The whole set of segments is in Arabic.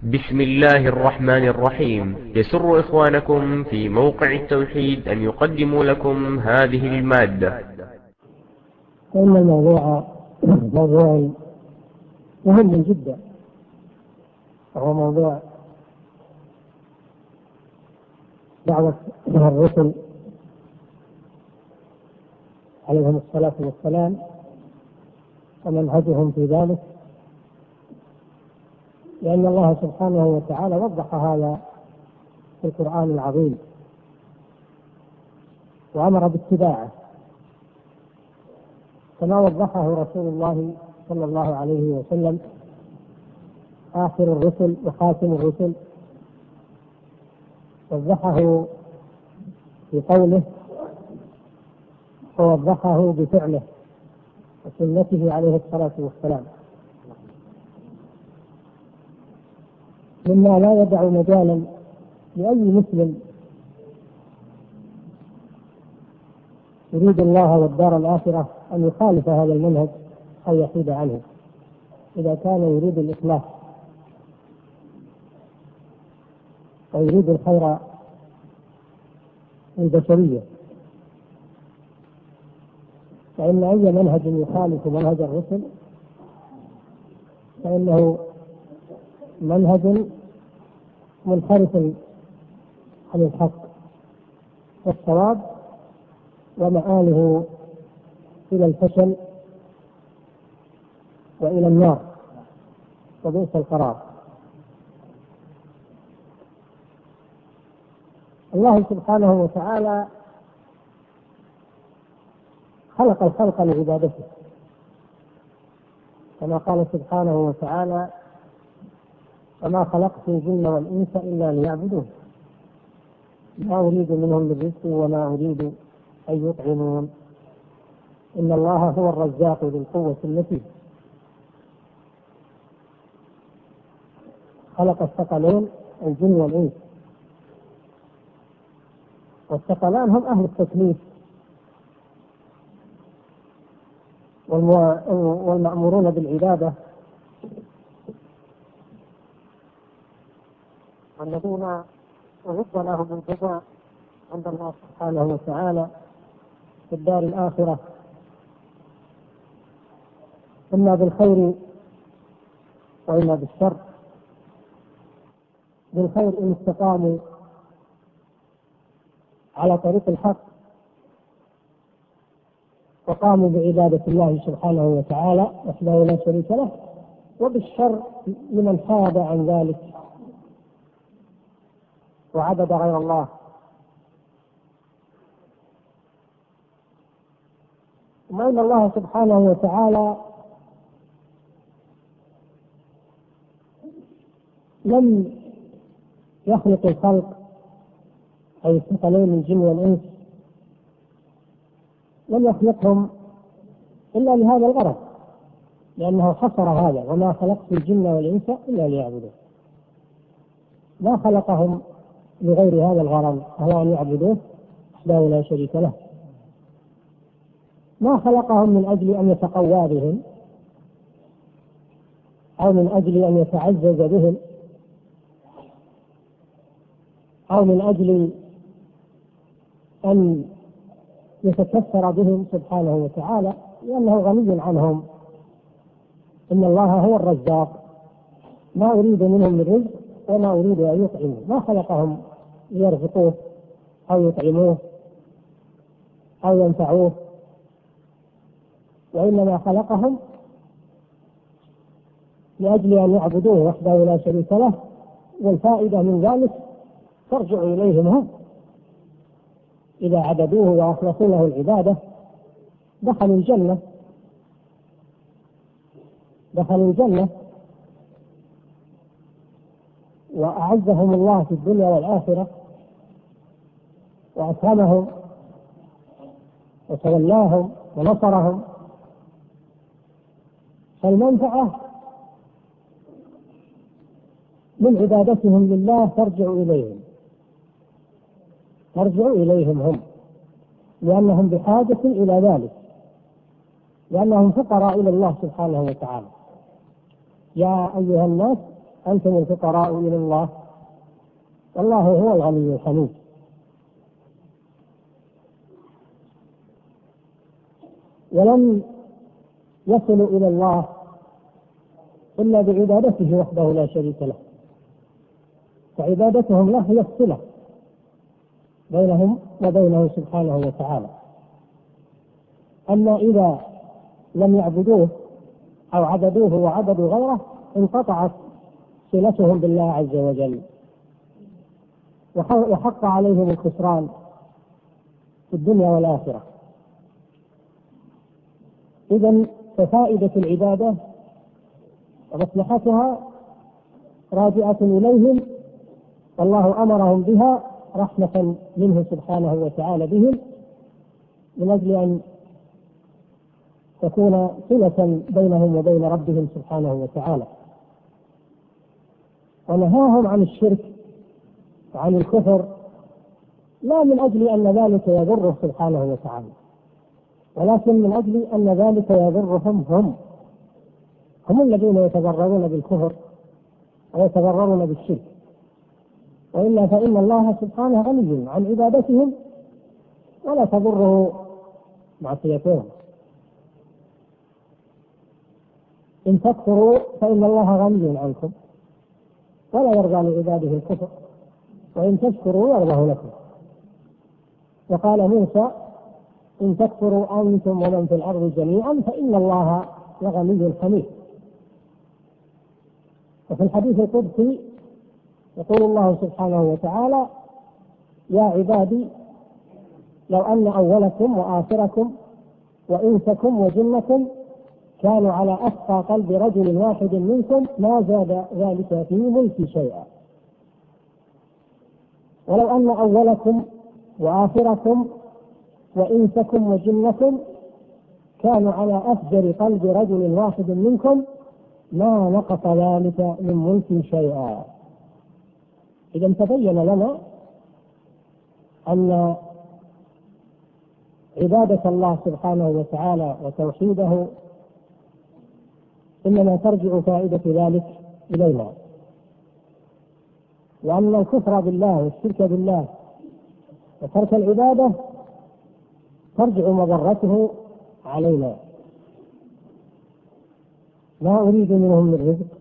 بسم الله الرحمن الرحيم. يسر إخوانكم في موقع التوحيد أن يقدموا لكم هذه المادة. إن الموضوع موضوع مهم جدا. وهو موضوع دعوة الرسل عليهم الصلاة والسلام ومنهجهم في ذلك. لأن الله سبحانه وتعالى وضح هذا في القرآن العظيم. وأمر باتباعه. كما وضحه رسول الله صلى الله عليه وسلم. آخر الرسل وخاتم الرسل. وضحه بقوله ووضحه بفعله. وسنته عليه الصلاة والسلام. مما لا يدع مجالا لأي مسلم يريد الله والدار الآخرة أن يخالف هذا المنهج أو يحيد عنه. إذا كان يريد الإخلاص ويريد الخير البشرية فإن أي منهج يخالف منهج الرسل فإنه منهج منحرف عن الحق والصواب ومآله إلى الفشل وإلى النار وبئس القرار. الله سبحانه وتعالى خلق الخلق لعبادته. كما قال سبحانه وتعالى وما خلقت الجن والانس الا ليعبدون. ما اريد منهم من وما اريد ان يطعمون. ان الله هو الرزاق ذو القوه المتين خلق الثقلين الجن والانس. والثقلان هم أهل التكليف. والمأمورون بالعبادة والذين أعد لهم الجزاء عند الله سبحانه وتعالى في الدار الآخرة. إما بالخير وإما بالشر. بالخير إن استقاموا على طريق الحق وقاموا بعبادة الله سبحانه وتعالى وحده لا شريك له وبالشر لمن حاد عن ذلك. وعبد غير الله. ثم ان الله سبحانه وتعالى لم يخلق الخلق أي الثقلين الجن والإنس لم يخلقهم إلا لهذا الغرض لأنه حصر هذا وما خلقت الجن والإنس إلا ليعبدون. ما خلقهم لغير هذا الغرض هو أن يعبدوه؟ وحده لا شريك له. ما خلقهم من أجل أن يتقوى بهم أو من أجل أن يتعزز بهم أو من أجل أن يتكثر بهم سبحانه وتعالى لأنه غني عنهم. إن الله هو الرزاق. ما أريد منهم من رزق وما أريد أن يطعموا. ما خلقهم. يرزقوه أو يطعموه أو ينفعوه. وإنما خلقهم لأجل أن يعبدوه وحده لا شريك له والفائدة من ذلك ترجع إليهم هم. إذا عبدوه وأخلصوا له العبادة دخلوا الجنة. دخلوا الجنة. وأعزهم الله في الدنيا والآخرة. وأسهمهم وتولاهم ونصرهم فالمنفعة من عبادتهم لله ترجع إليهم ترجع إليهم هم لأنهم بحاجة إلى ذلك لأنهم فقراء إلى الله سبحانه وتعالى. يا أيها الناس أنتم الفقراء إلى الله والله هو الغني الحميد. ولم يصلوا إلى الله إلا بعبادته وحده لا شريك له. فعبادتهم له هي الصلة بينهم وبينه سبحانه وتعالى. أما إذا لم يعبدوه أو عبدوه وعبدوا غيره انقطعت صلتهم بالله عز وجل. وحق عليهم الخسران في الدنيا والآخرة. إذا ففائدة العبادة ومصلحتها راجعة إليهم والله أمرهم بها رحمة منه سبحانه وتعالى بهم من أجل أن تكون صلة بينهم وبين ربهم سبحانه وتعالى. ونهاهم عن الشرك وعن الكفر لا من أجل أن ذلك يضره سبحانه وتعالى. ولكن من أجل أن ذلك يضرهم هم. هم الذين يتضررون بالكفر ويتضررون بالشرك. وإلا فإن الله سبحانه غني عن عبادتهم ولا تضره معصيتهم. إن تكفروا فإن الله غني عنكم ولا يرضى لعباده الكفر. وإن تشكروا يرضى لكم. وقال موسى إن تكفروا أنتم ومن في الأرض جميعا فإن الله لغني حميد. وفي الحديث القدسي يقول الله سبحانه وتعالى يا عبادي لو أن أولكم وآخركم وإنسكم وجنكم كانوا على أخفى قلب رجل واحد منكم ما زاد ذلك في ملكي شيئا. ولو أن أولكم وآخركم وإنسكم وجنكم كانوا على أفجر قلب رجل واحد منكم ما نقص ذلك من ملك شيئا. إذا تبين لنا أن عبادة الله سبحانه وتعالى وتوحيده إنما ترجع فائدة ذلك إلينا. وأن الكفر بالله والشرك بالله وترك العبادة ترجع مضرته علينا. ما أريد منهم من رزق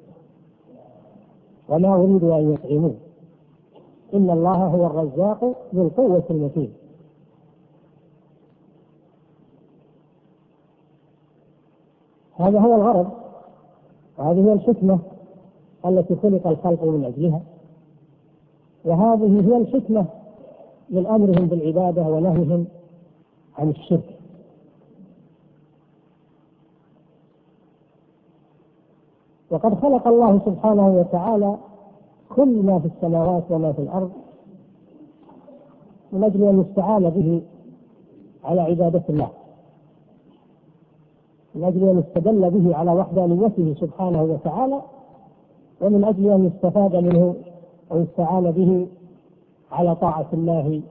وما أريد أن يطعمون إن الله هو الرزاق ذو القوة المتين. هذا هو الغرض. وهذه هي الحكمة التي خلق الخلق من أجلها. وهذه هي الحكمة من أمرهم بالعبادة ونهيهم عن الشرك. وقد خلق الله سبحانه وتعالى كل ما في السماوات وما في الأرض من أجل أن يستعان به على عبادة الله. من أجل أن يستدل به على وحدانيته سبحانه وتعالى ومن أجل أن يستفاد منه أو يستعان به على طاعة الله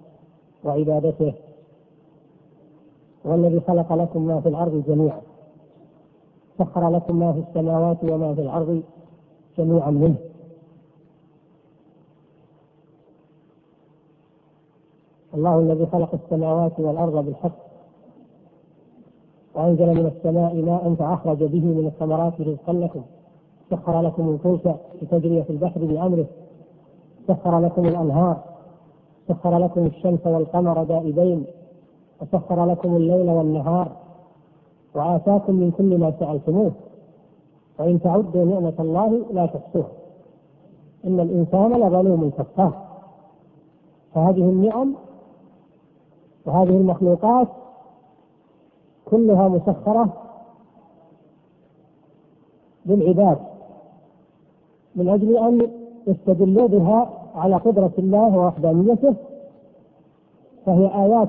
وعبادته. والذي خلق لكم ما في الأرض جميعا. سخر لكم ما في السماوات وما في الأرض جميعا منه. الله الذي خلق السماوات والأرض بالحق. وأنزل من السماء ماء فأخرج به من الثمرات رزقا لكم. سخر لكم الفلك لتجري في البحر بأمره. سخر لكم الأنهار. سخر لكم الشمس والقمر دائبين. وسخر لكم الليل والنهار وآتاكم من كل ما سألتموه. وإن تعدوا نعمة الله لا تحصوها. إن الإنسان لظلوم كفار. فهذه النعم وهذه المخلوقات كلها مسخرة للعباد من أجل أن يستدلوا بها على قدرة الله ووحدانيته فهي آيات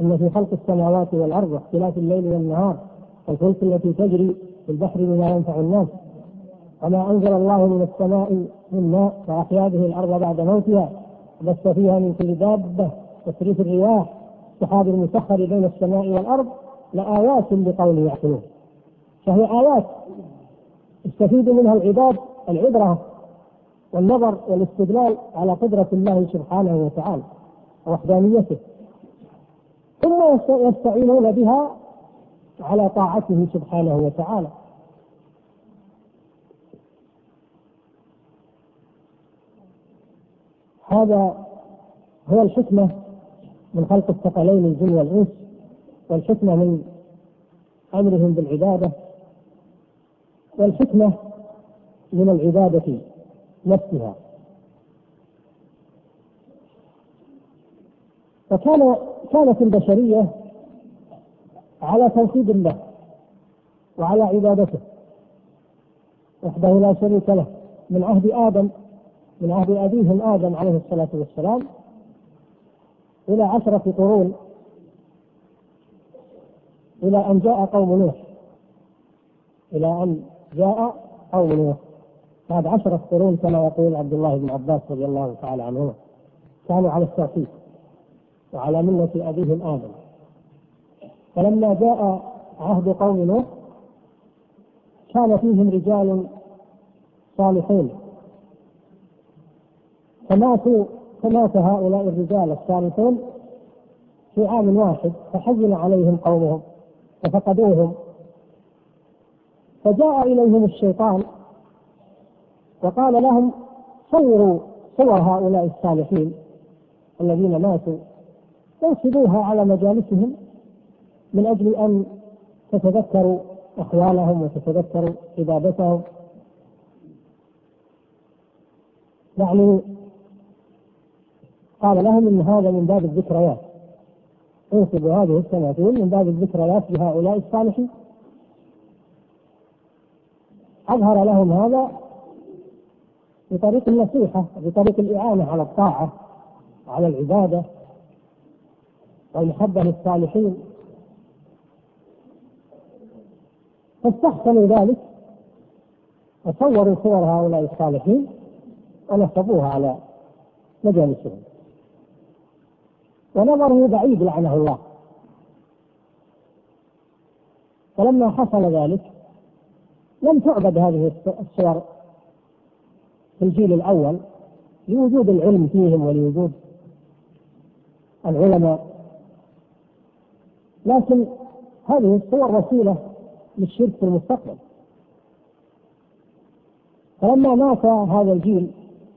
إن في خلق السماوات والأرض واختلاف الليل والنهار والفلك التي تجري في البحر بما ينفع الناس. وما أنزل الله من السماء من ماء فأحيا به الأرض بعد موتها بث فيها من كل دابة تصريف الرياح. السحاب المسخر بين السماء والأرض لآيات لقوم يعقلون. فهي آيات يستفيد منها العباد العبرة والنظر والاستدلال على قدرة الله سبحانه وتعالى ووحدانيته. يستعينون بها على طاعته سبحانه وتعالى. هذا هو الحكمة من خلق الثقلين الجن والإنس والحكمة من أمرهم بالعبادة والحكمة من العبادة نفسها. فكان كانت البشرية على توحيد الله وعلى عبادته وحده لا شريك له. من عهد آدم من عهد أبيهم آدم عليه الصلاة والسلام إلى عشرة قرون إلى أن جاء قوم نوح. إلى أن جاء قوم نوح. بعد عشرة قرون كما يقول عبد الله بن عباس رضي الله تعالى عنهما. كانوا على التوحيد. وعلى ملة أبيهم آدم فلما جاء عهد قوم نوح كان فيهم رجال صالحون. فماتوا فمات هؤلاء الرجال الصالحون في عام واحد فحزن عليهم قومهم وفقدوهم فجاء إليهم الشيطان وقال لهم صوروا صور هؤلاء الصالحين الذين ماتوا. انشدوها على مجالسهم من أجل أن تتذكروا أخوانهم وتتذكروا عبادتهم. يعني قال لهم إن هذا من باب الذكريات. انسبوا هذه التماثيل من باب الذكريات لهؤلاء الصالحين. أظهر لهم هذا بطريق النصيحة بطريق الإعانة على الطاعة على العبادة. والمحبة للصالحين. فاستحسنوا ذلك وصوروا صور هؤلاء الصالحين ونصبوها على مجالسهم. ونظره بعيد لعنه الله. فلما حصل ذلك لم تعبد هذه الصور في الجيل الأول لوجود العلم فيهم ولوجود العلماء لكن هذه الصور وسيلة للشرك في المستقبل. فلما مات هذا الجيل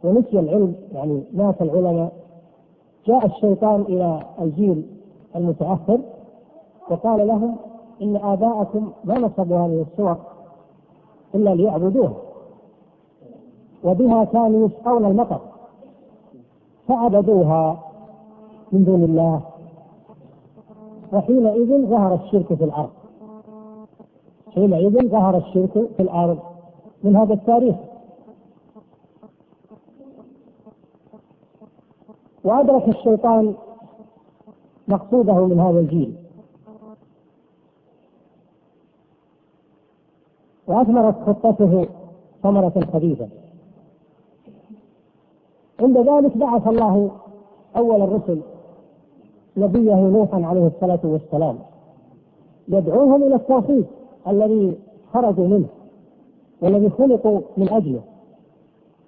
ونسي العلم يعني مات العلماء جاء الشيطان إلى الجيل المتاخر وقال لهم إن آباءكم ما نصبوا هذه الصور إلا ليعبدوها وبها كانوا يسقون المطر فعبدوها من دون الله. وحينئذ ظهر الشرك في الأرض. حينئذ ظهر الشرك في الأرض. من هذا التاريخ. وأدرك الشيطان مقصوده من هذا الجيل. وأثمرت خطته ثمرة خبيثة عند ذلك بعث الله أول الرسل نبيه نوحا عليه الصلاة والسلام. يدعوهم إلى التوحيد الذي خرجوا منه والذي خلقوا من أجله.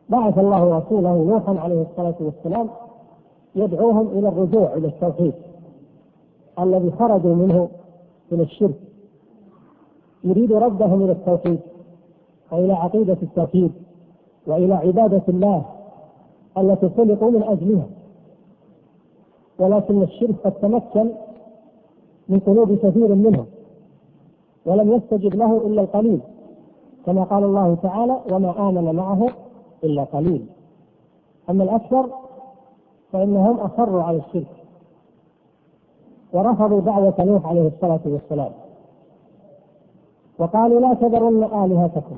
بعث الله رسوله نوحا عليه الصلاة والسلام يدعوهم إلى الرجوع إلى التوحيد الذي خرجوا منه من الشرك. يريد ردهم إلى التوحيد وإلى عقيدة التوحيد وإلى عبادة الله التي خلقوا من أجلها. ولكن الشرك قد تمكن من قلوب كثير منهم ولم يستجب له إلا القليل كما قال الله تعالى وما آمن معه إلا قليل أما الأكثر فإنهم أصروا على الشرك ورفضوا دعوة نوح عليه الصلاة والسلام. وقالوا لا تذرن آلهتكم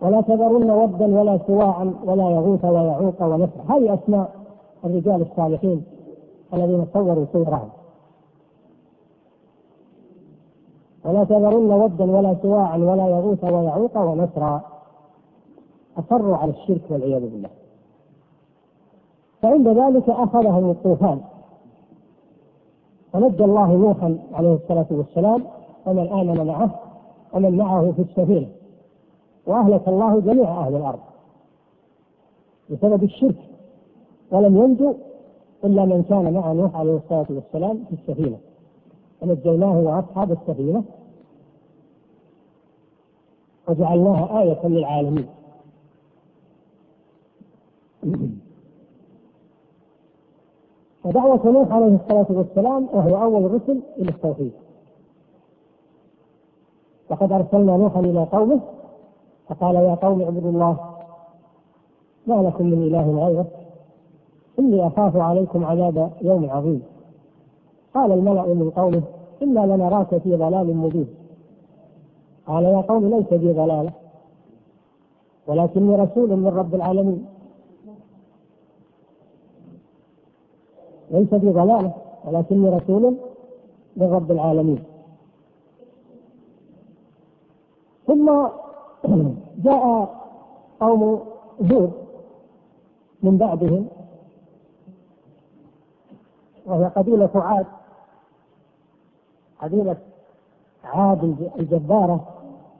ولا تذرن ودا ولا سواعا ولا يغوث ويعوق ونسر هذه أسماء الرجال الصالحين الذين صوروا صورهم. ولا تذرن ودا ولا سواعا ولا يغوث ويعوق ونسرا. أصروا على الشرك والعياذ بالله. فعند ذلك أخذهم الطوفان. فنجى الله نوحا عليه الصلاة والسلام ومن آمن معه ومن معه في السفينة. وأهلك الله جميع أهل الأرض. بسبب الشرك. ولم ينجو إلا من كان مع نوح عليه الصلاة والسلام في السفينة. ونجيناه وأصحاب السفينة. وجعلناها آية للعالمين. فدعوة نوح عليه الصلاة والسلام وهو أول رسل إلى التوحيد. وقد أرسلنا نوحا إلى قومه فقال يا قوم اعبدوا الله ما لكم من إله غيره. إني أخاف عليكم عذاب يوم عظيم. قال الملأ من قومه إنا لنراك في ضلال مبين. قال يا قوم ليس بي ضلالة ولكني رسول من رب العالمين. ليس بي ضلالة ولكني رسول من رب العالمين. ثم جاء قوم زور من بعدهم وهي قبيلة عاد قبيلة عاد الجبارة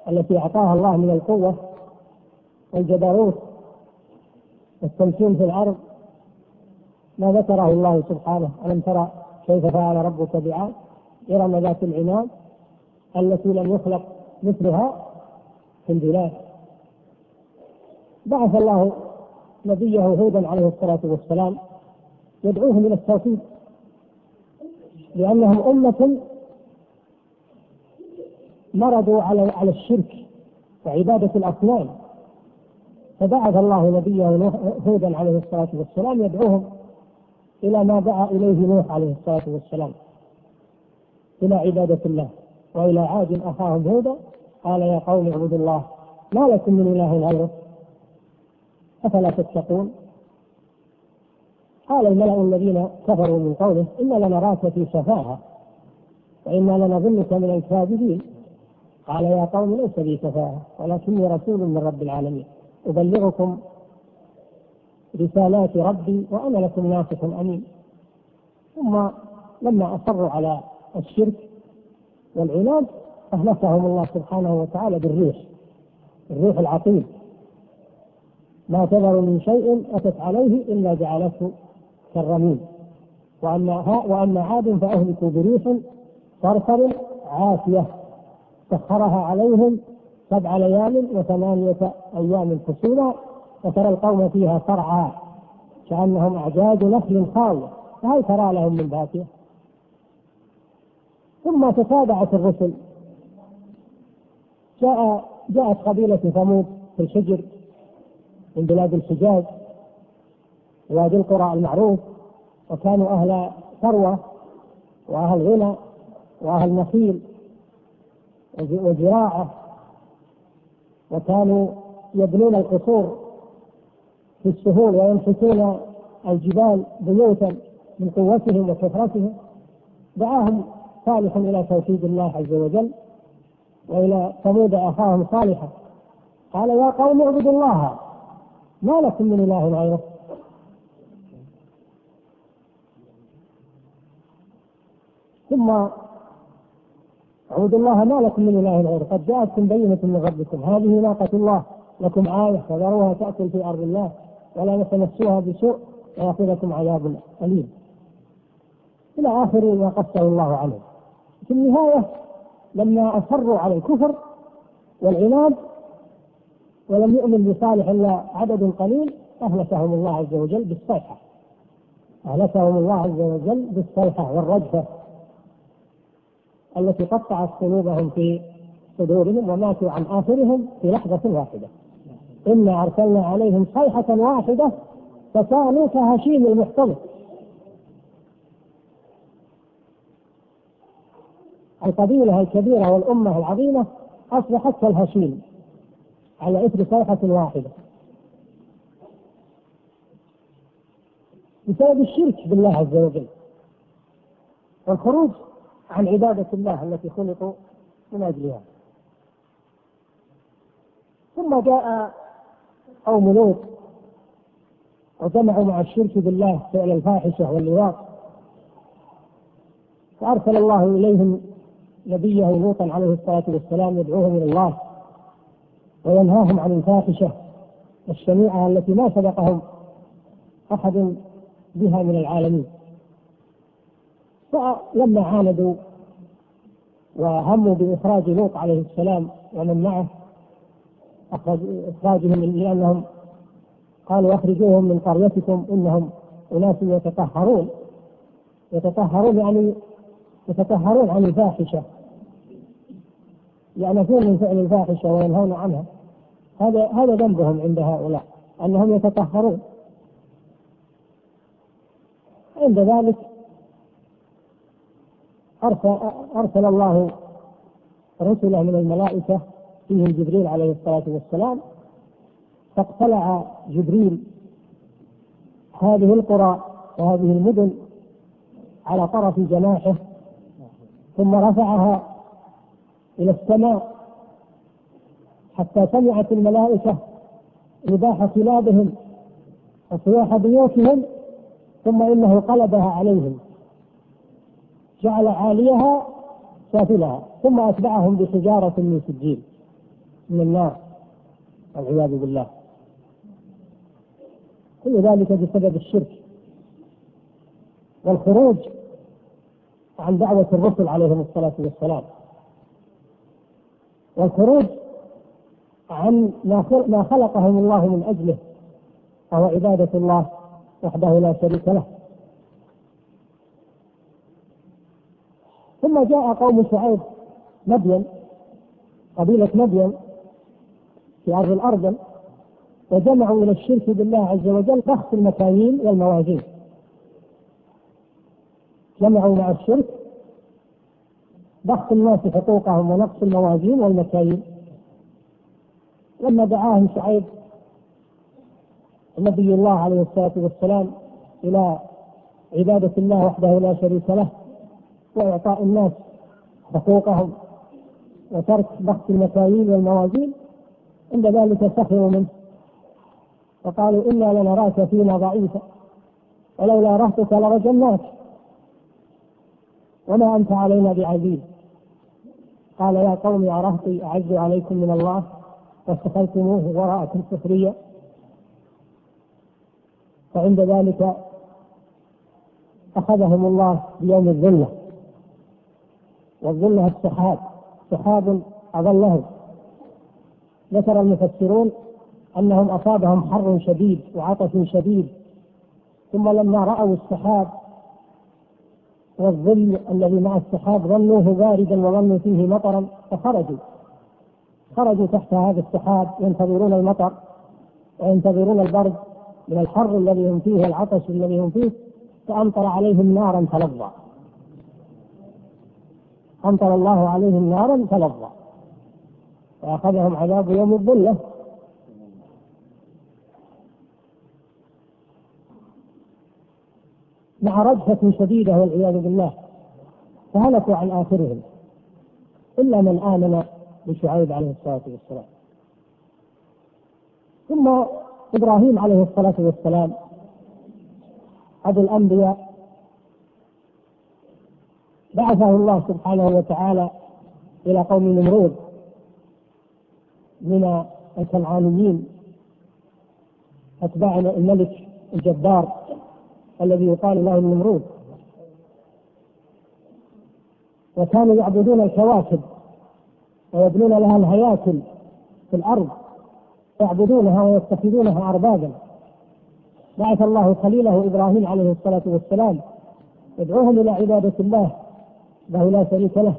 التي أعطاها الله من القوة والجبروت والتمكين في الأرض. ما ذكره الله سبحانه ألم ترى كيف فعل ربك بعاد؟ إرم ذات العماد التي لم يخلق مثلها في البلاد. بعث الله نبيه هودا عليه الصلاة والسلام يدعوه من التوحيد. لأنهم أمة مرضوا على على الشرك وعبادة الأصنام. فبعث الله نبيه هودا عليه الصلاة والسلام يدعوهم إلى ما دعا إليه نوح عليه الصلاة والسلام إلى عبادة الله وإلى عاد أخاهم هودا قال يا قوم اعبدوا الله ما لكم من إله غيره أفلا تتقون؟ قال الملأ الذين كفروا من قومه إنا لنراك في سفاهة وإنا لنظنك من الكاذبين. قال يا قوم ليس بي سفاهة ولكني رسول من رب العالمين. أبلغكم رسالات ربي وأنا لكم ناصح أمين. ثم لما أصروا على الشرك والعناد أهلكهم الله سبحانه وتعالى بالريح الريح العقيم. ما تذر من شيء أتت عليه إلا جعلته كالرميم. وأن وأما عاد فأهلكوا بريح صرصر عافية. سخرها عليهم سبع ليال وثمانية أيام حصولا وترى القوم فيها صرعى كأنهم أعجاز نخل خاوية فهل ترى لهم من باقية؟ ثم تتابعت الرسل. جاء جاءت قبيلة ثمود في الحجر من بلاد الحجاز. وادي القرى المعروف وكانوا أهل ثروة وأهل غنى وأهل نخيل وزراعة وكانوا يبنون القصور في السهول وينحتون الجبال بيوتا من قوتهم وكثرتهم. دعاهم صالح إلى توحيد الله عز وجل وإلى ثمود أخاهم صالحا. قال يا قوم اعبدوا الله ما لكم من إله غيره. ثم أعوذ الله ما لكم من إله غيره. قد جاءتكم بينة من ربكم. هذه ناقه الله. لكم آية فذروها تأكل في أرض الله ولا تمسوها بسوء ويأخذكم عذاب أليم. إلى آخر ما قصه الله عليه. في النهاية لما أصروا على الكفر والعناد ولم يؤمن بصالح إلا عدد قليل أهلكهم الله عز وجل بالصيحة. أهلكهم الله عز وجل بالصيحة والرجفة. التي قطعت قلوبهم في صدورهم وماتوا عن آخرهم في لحظة واحدة. إنا أرسلنا عليهم صيحة واحدة فكانوا كهشيم المحتضر القبيلة الكبيرة والأمة العظيمة أصبحت كالهشيم على إثر صيحة واحدة. بسبب الشرك بالله عز وجل والخروج عن عبادة الله التي خلقوا من أجلها. ثم جاء قوم لوط وجمعوا مع الشرك بالله فعل الفاحشة واللواط فأرسل الله إليهم نبيه لوطا عليه الصلاة والسلام يدعوهم إلى الله وينهاهم عن الفاحشة الشنيعة التي ما سبقهم أحد بها من العالمين. فلما عاندوا وهموا بإخراج لوط عليه السلام ومن معه أخرج إخراجهم لأنهم قالوا أخرجوهم من قريتكم إنهم أناس يتطهرون. يتطهرون يعني يتطهرون عن الفاحشة. يعنفون من فعل الفاحشة وينهون عنها. هذا هذا ذنبهم عند هؤلاء أنهم يتطهرون. عند ذلك أرسل, أرسل الله رسله من الملائكة فيهم جبريل عليه الصلاة والسلام فاقتلع جبريل هذه القرى وهذه المدن على طرف جناحه ثم رفعها إلى السماء حتى سمعت الملائكة نباح كلابهم وصياح بيوتهم ثم إنه قلبها عليهم. جعل عاليها سافلها ثم أتبعهم بحجارة من سجيل من النار والعياذ بالله. كل ذلك بسبب الشرك والخروج عن دعوة الرسل عليهم الصلاة والسلام. والخروج عن ما خلقهم الله من أجله وهو عبادة الله وحده لا شريك له. ثم جاء قوم شعيب مدين قبيلة مدين في أرض الأرض وجمعوا إلى الشرك بالله عز وجل بخس المكاييل والموازين جمعوا مع الشرك بخس الناس حقوقهم ونقص الموازين والمكاييل لما دعاهم شعيب نبي الله عليه الصلاة والسلام إلى عبادة الله وحده لا شريك له وإعطاء الناس حقوقهم وترك بحث المكاييل والموازين عند ذلك سخروا منه. وقالوا إنا لنراك فينا ضعيفا ولولا رهتك لرجمناك. وما أنت علينا بعزيز. قال يا قوم أرهتي أعز عليكم من الله فاستخلتموه وراءكم سخريا فعند ذلك أخذهم الله بيوم الذلة. وظلها السحاب سحاب أظله ذكر المفسرون أنهم أصابهم حر شديد وعطش شديد. ثم لما رأوا السحاب والظل الذي مع السحاب ظنوه باردا وظنوا فيه مطرا فخرجوا. خرجوا تحت هذا السحاب ينتظرون المطر وينتظرون البرد من الحر الذي هم فيه والعطش الذي هم فيه فأمطر عليهم نارا فلظى أمطر الله عليهم نارا فلظى. وأخذهم عذاب يوم الظلة. مع رجفة شديدة والعياذ بالله فهلكوا عن آخرهم. إلا من آمن بشعيب عليه الصلاة والسلام. ثم إبراهيم عليه الصلاة والسلام أبو الأنبياء بعثه الله سبحانه وتعالى إلى قوم نمرود من الكنعانيين أتباع الملك الجبار الذي يقال له النمرود. وكانوا يعبدون الكواكب ويبنون لها الهياكل في الأرض يعبدونها ويتخذونها أربابا. بعث الله خليله إبراهيم عليه الصلاة والسلام يدعوهم إلى عبادة الله. له لا شريك له.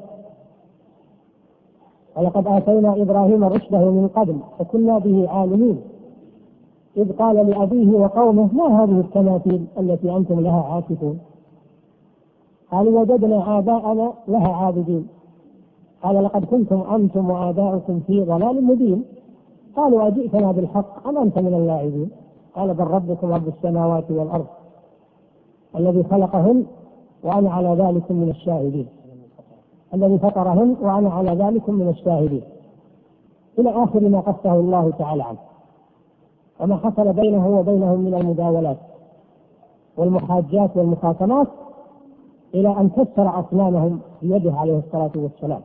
ولقد آتينا إبراهيم رشده من قبل فكنا به عالمين. إذ قال لأبيه وقومه ما هذه التماثيل التي أنتم لها عاكفون؟ قالوا وجدنا آباءنا لها عابدين. قال لقد كنتم أنتم وآباؤكم في ضلال مبين. قالوا أجئتنا بالحق أم أنت من اللاعبين؟ قال بل ربكم رب السماوات والأرض الذي خلقهن وأنا على ذلك من الشاهدين. الذي فطرهم وأنا على ذلك من الشاهدين. إلى آخر ما قصه الله تعالى عنه. وما حصل بينه وبينهم من المداولات والمحاجات والمخاصمات إلى أن كسر أصنامهم بيده عليه الصلاة والسلام.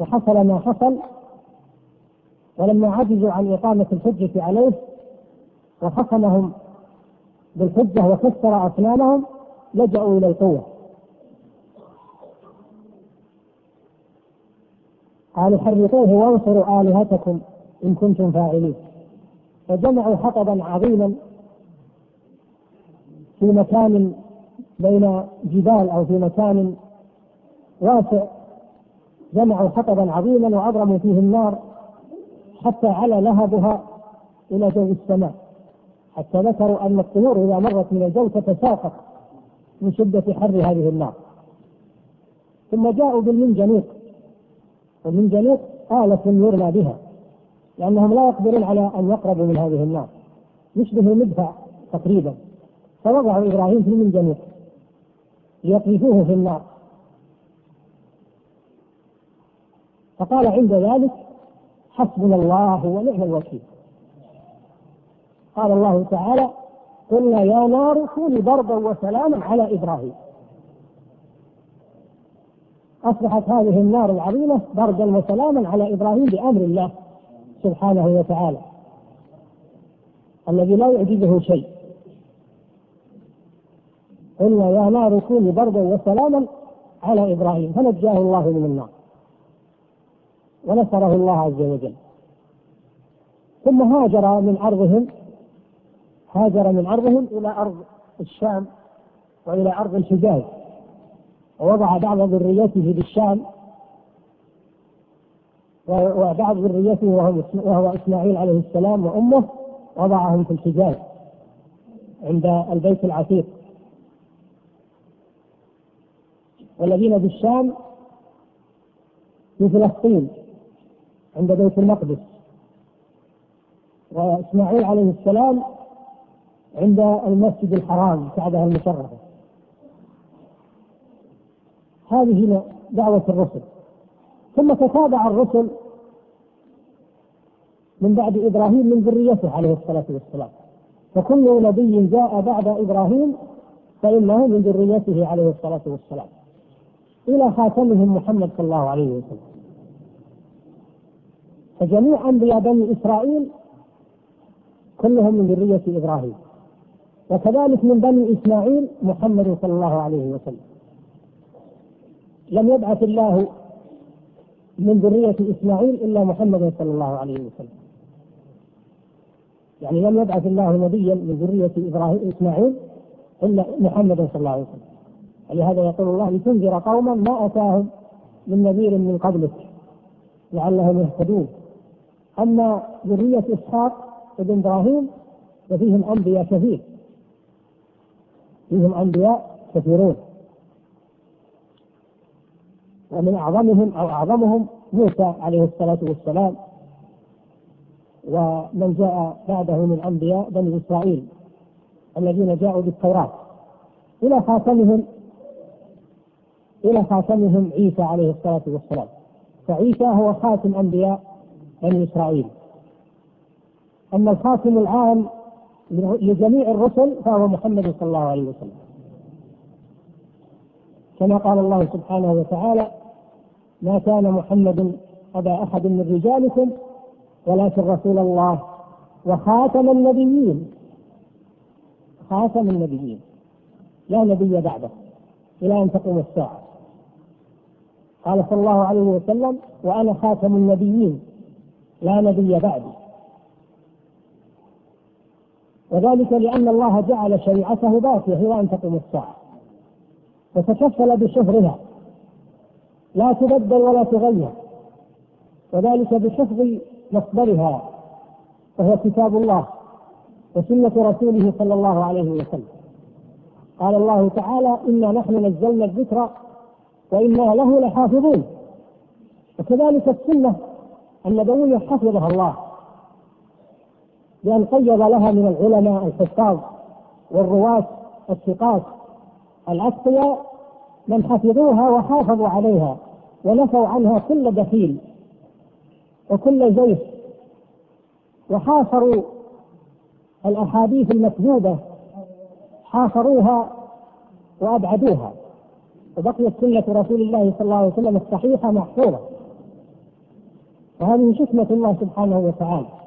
وحصل ما حصل ولما عجزوا عن إقامة الحجة عليه وخصمهم بالحجة وكسر أصنامهم لجأوا إلى القوة. قالوا حرقوه وانصروا آلهتكم إن كنتم فاعلين. فجمعوا حطبا عظيما في مكان بين جبال أو في مكان واسع. جمعوا حطبا عظيما وأضرموا فيه النار حتى علا لهبها إلى جو السماء. حتى ذكروا أن الطيور إذا مرت من الجو تتساقط من شدة حر هذه النار. ثم جاءوا بالمنجنيق. والمنجنيق آلة يرمى بها لأنهم لا يقدرون على أن يقربوا من هذه النار. يشبه المدفع تقريبا. فوضعوا إبراهيم في المنجنيق. ليقذفوه في النار. فقال عند ذلك حسبنا الله ونعم الوكيل. قال الله تعالى قلنا يا نار كوني بردا وسلاما على إبراهيم. أصبحت هذه النار العظيمة بردا وسلاما على إبراهيم بأمر الله سبحانه وتعالى الذي لا يعجزه شيء. قلنا يا نار كوني بردا وسلاما على إبراهيم فنجاه الله من النار ونصره الله عز وجل. ثم هاجر من أرضهم هاجر من أرضهم إلى أرض الشام وإلى أرض الحجاز. ووضع بعض ذريته بالشام وبعض ذريته وهو إسماعيل عليه السلام وأمه وضعهم في الحجاز عند البيت العتيق. والذين بالشام في فلسطين عند بيت المقدس. وإسماعيل عليه السلام عند المسجد الحرام الكعبة المشرفة. هذه دعوة الرسل. ثم تتابع الرسل من بعد إبراهيم من ذريته عليه الصلاة والسلام. فكل نبي جاء بعد إبراهيم فإنه من ذريته عليه الصلاة والسلام. إلى خاتمهم محمد صلى الله عليه وسلم. فجميع أنبياء بني إسرائيل كلهم من ذرية إبراهيم. وكذلك من بني إسماعيل محمد صلى الله عليه وسلم. لم يبعث الله من ذرية إسماعيل إلا محمد صلى الله عليه وسلم. يعني لم يبعث الله نبيا من ذرية إبراهيم إسماعيل إلا محمد صلى الله عليه وسلم. ولهذا يقول الله لتنذر قوما ما أتاهم من نذير من قبلك لعلهم يهتدون. أما ذرية إسحاق ابن إبراهيم ففيهم أنبياء كثير. فيهم انبياء كثيرون. ومن أعظمهم أو أعظمهم موسى عليه الصلاة والسلام ومن جاء بعده من أنبياء بني إسرائيل الذين جاءوا بالتوراة. إلى خاتمهم إلى خاتمهم عيسى عليه الصلاة والسلام. فعيسى هو خاتم أنبياء بني إسرائيل. أما الخاتم العام لجميع الرسل فهو محمد صلى الله عليه وسلم. كما قال الله سبحانه وتعالى ما كان محمد أبا أحد من رجالكم ولكن رسول الله وخاتم النبيين. خاتم النبيين. لا نبي بعده إلى أن تقوم الساعة. قال صلى الله عليه وسلم وأنا خاتم النبيين لا نبي بعدي. وذلك لأن الله جعل شريعته باقية هو أن تقوم الساعة. وتكفل بشفرها لا تبدل ولا تغير. وذلك بحفظ مصدرها. وهو كتاب الله وسنة رسوله صلى الله عليه وسلم. قال الله تعالى إنا نحن نزلنا الذكر وإنا له لحافظون. وكذلك السنة النبوية حفظها الله. بأن قيض لها من العلماء الحفاظ والرواة الثقات. الأتقياء من حفظوها وحافظوا عليها ونفوا عنها كل بخيل وكل زيف وحاصروا الأحاديث المكذوبة حاصروها وأبعدوها. وبقيت سنة رسول الله صلى الله عليه وسلم الصحيحة محفوظة. وهذه حكمة الله سبحانه وتعالى.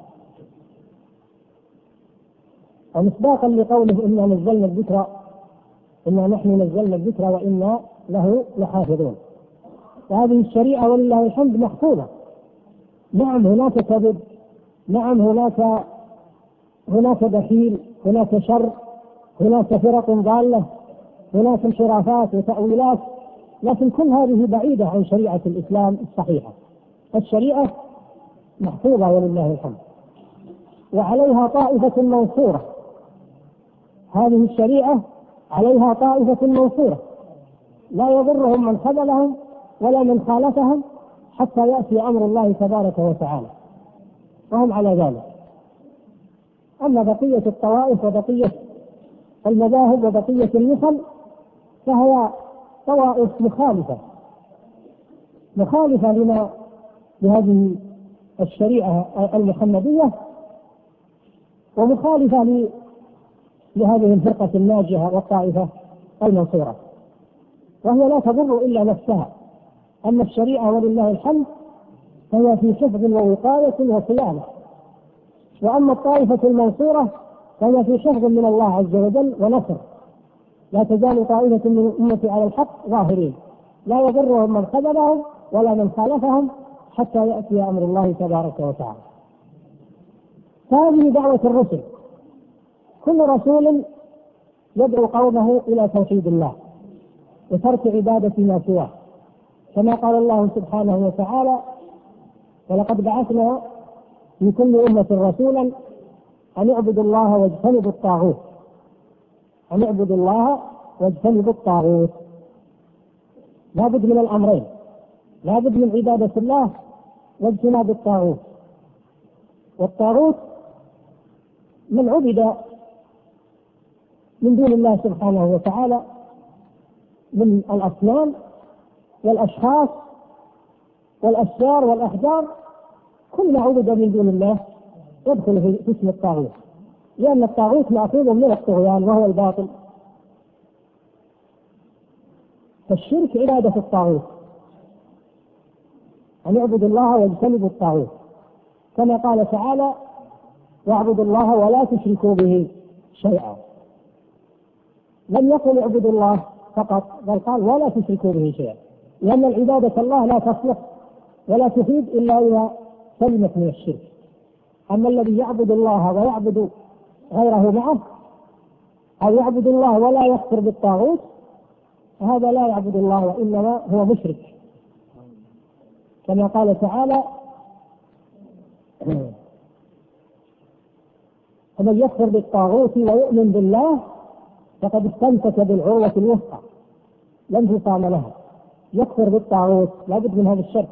ومصداقا لقوله إنا نزلنا الذكر إنا نحن نزلنا الذكر وإنا له لحافظون. وهذه الشريعة ولله الحمد محفوظة. نعم هناك كذب نعم هناك هناك بخيل هناك شر هناك فرق ضالة هناك انحرافات وتأويلات لكن كل هذه بعيدة عن شريعة الإسلام الصحيحة. الشريعة محفوظة ولله الحمد. وعليها طائفة منصورة. هذه الشريعة عليها طائفة منصورة. لا يضرهم من خذلهم ولا من خالفهم حتى يأتي أمر الله تبارك وتعالى. وهم على ذلك. أما بقية الطوائف وبقية المذاهب وبقية المثل فهي طوائف مخالفة. مخالفة لما لهذه الشريعة المحمدية ومخالفة لهذه الفرقة الناجحة والطائفة المنصورة. وهي لا تضر إلا نفسها. أما الشريعة ولله الحمد فهي في حفظ ووقاية وصيانة وأما الطائفة المنصورة فهي في حفظ من الله عز وجل ونصر. لا تزال طائفة من الأمة على الحق ظاهرين. لا يضرهم من خذلهم ولا من خالفهم حتى يأتي أمر الله تبارك وتعالى. هذه دعوة الرسل. كل رسول يدعو قومه إلى توحيد الله وترك عبادة ما سواه. كما قال الله سبحانه وتعالى ولقد بعثنا في كل أمة رسولا أن اعبدوا الله واجتنبوا الطاغوت. أن اعبدوا الله واجتنبوا الطاغوت. لابد من الأمرين. لابد من عبادة الله واجتناب الطاغوت. والطاغوت من عبد من دون الله سبحانه وتعالى من الأصنام والأشخاص والاشجار والاحجار كل ما عبد من دون الله يدخل في اسم الطاغوت. لأن الطاغوت مأخوذ من الطغيان وهو الباطل. فالشرك عبادة الطاغوت. أن اعبدوا الله واجتنبوا الطاغوت. كما قال تعالى واعبدوا الله ولا تشركوا به شيئا. لم يقل اعبدوا الله فقط بل قال ولا تشركوا به شيئا. لأن عبادة الله لا تصلح ولا تفيد إلا إذا سلمت من الشرك. أما الذي يعبد الله ويعبد غيره معه أو يعبد الله ولا يكفر بالطاغوت هذا لا يعبد الله وإنما هو مشرك. كما قال تعالى ومن يكفر بالطاغوت ويؤمن بالله فقد استمسك بالعروة الوثقى لا انفصام لها. يكفر بالطاغوت. لابد من هذا الشرط.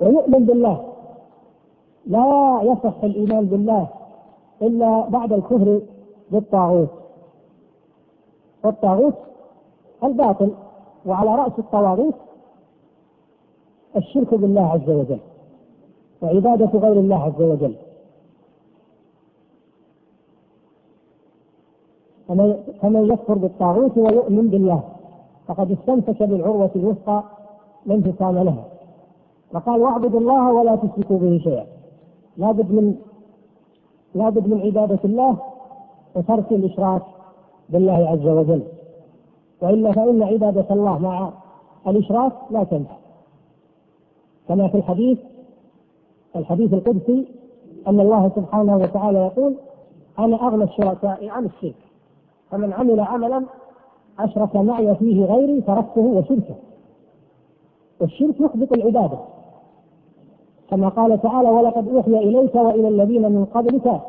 ويؤمن بالله. لا يصح الإيمان بالله إلا بعد الكفر بالطاغوت. والطاغوت الباطل. وعلى رأس الطواغيت الشرك بالله عز وجل. وعبادة غير الله عز وجل. فمن يكفر بالطاغوت ويؤمن بالله. فقد استمسك بالعروة الوثقى لا انفصام لها. وقال واعبدوا الله ولا تشركوا به شيئا. لابد من لابد من عبادة الله وترك الإشراك بالله عز وجل. وإلا فإن عبادة الله مع الإشراك لا تنفع. كما في الحديث الحديث القدسي أن الله سبحانه وتعالى يقول أنا أغنى الشركاء عن الشرك. فمن عمل عملا أشرك معي فيه غيري تركته وشركه. والشرك يحبط العبادة. كما قال تعالى ولقد أوحي إليك وإلى الذين من قبلك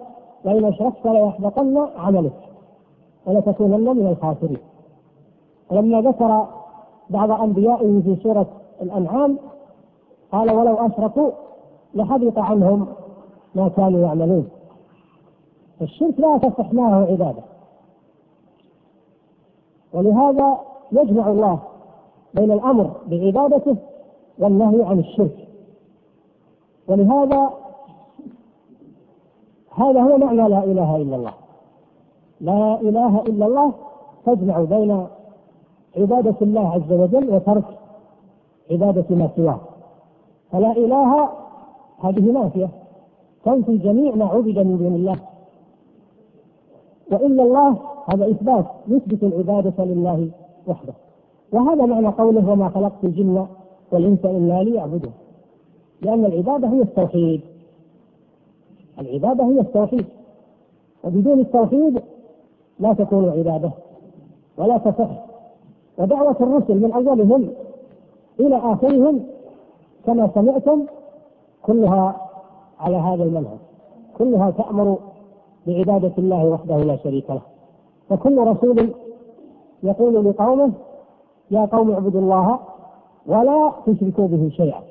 لئن أشركت ليحبطن عملك ولتكونن من الخاسرين. ولما ذكر بعض أنبيائه في سورة الأنعام قال ولو أشركوا لحبط عنهم ما كانوا يعملون. الشرك لا تصح معه عبادة. ولهذا يجمع الله بين الأمر بعبادته والنهي عن الشرك. ولهذا هذا هو معنى لا إله إلا الله. لا إله إلا الله تجمع بين عبادة الله عز وجل وترك عبادة ما سواه. فلا إله هذه نافية. تنفي جميع ما عبد من دون الله. وإلا الله هذا إثبات يثبت العبادة لله وحده. وهذا معنى قوله وما خلقت الجن والإنس إلا ليعبدون. لأن العبادة هي التوحيد. العبادة هي التوحيد. وبدون التوحيد لا تكون عبادة ولا تصح. ودعوة الرسل من أولهم إلى آخرهم كما سمعتم كلها على هذا المنهج. كلها تأمر بعبادة الله وحده لا شريك له. فكل رسول يقول لقومه يا قوم اعبدوا الله ولا تشركوا به شيئا.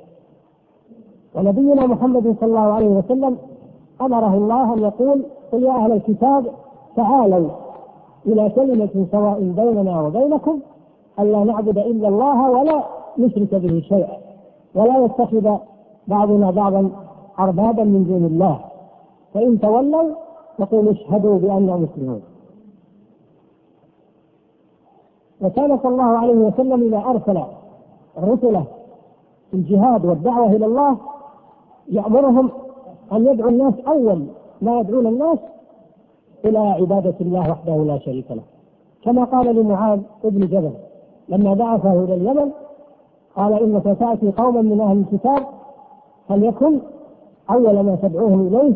ونبينا محمد صلى الله عليه وسلم أمره الله أن يقول قل يا أهل الكتاب تعالوا إلى كلمة سواء بيننا وبينكم الا نعبد إلا الله ولا نشرك به شيئا ولا يتخذ بعضنا بعضا أربابا من دون الله. فإن تولوا فقولوا اشهدوا باننا مسلمون. وكان صلى الله عليه وسلم إذا أرسل رسله في الجهاد والدعوة إلى الله يأمرهم أن يدعو الناس أول ما يدعون الناس إلى عبادة الله وحده لا شريك له. كما قال لمعاذ ابن جبل لما بعثه إلى اليمن قال إنك تأتي قوما من أهل الكتاب فليكن أول ما تدعوهم إليه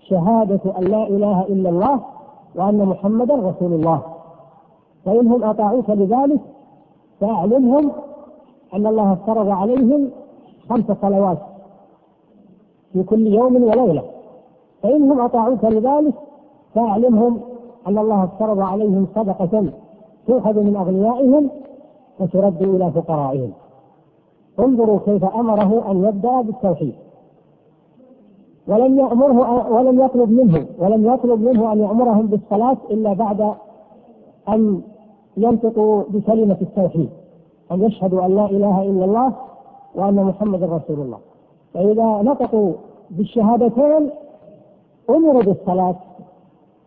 شهادة أن لا إله إلا الله وأن محمدا رسول الله. فإنهم أطاعوك لذلك فأعلمهم أن الله افترض عليهم خمس صلوات في كل يوم وليلة. فإنهم أطاعوك لذلك فأعلمهم أن الله افترض عليهم صدقة تؤخذ من أغنيائهم وترد إلى فقرائهم. انظروا كيف أمره أن يبدأ بالتوحيد. ولم يأمره ولم يطلب منه ولم يطلب منه أن يأمرهم بالصلاة إلا بعد أن ينطقوا بكلمة التوحيد أن يشهدوا أن لا إله إلا الله وأن محمد رسول الله. فإذا نطقوا بالشهادتين أمروا بالصلاة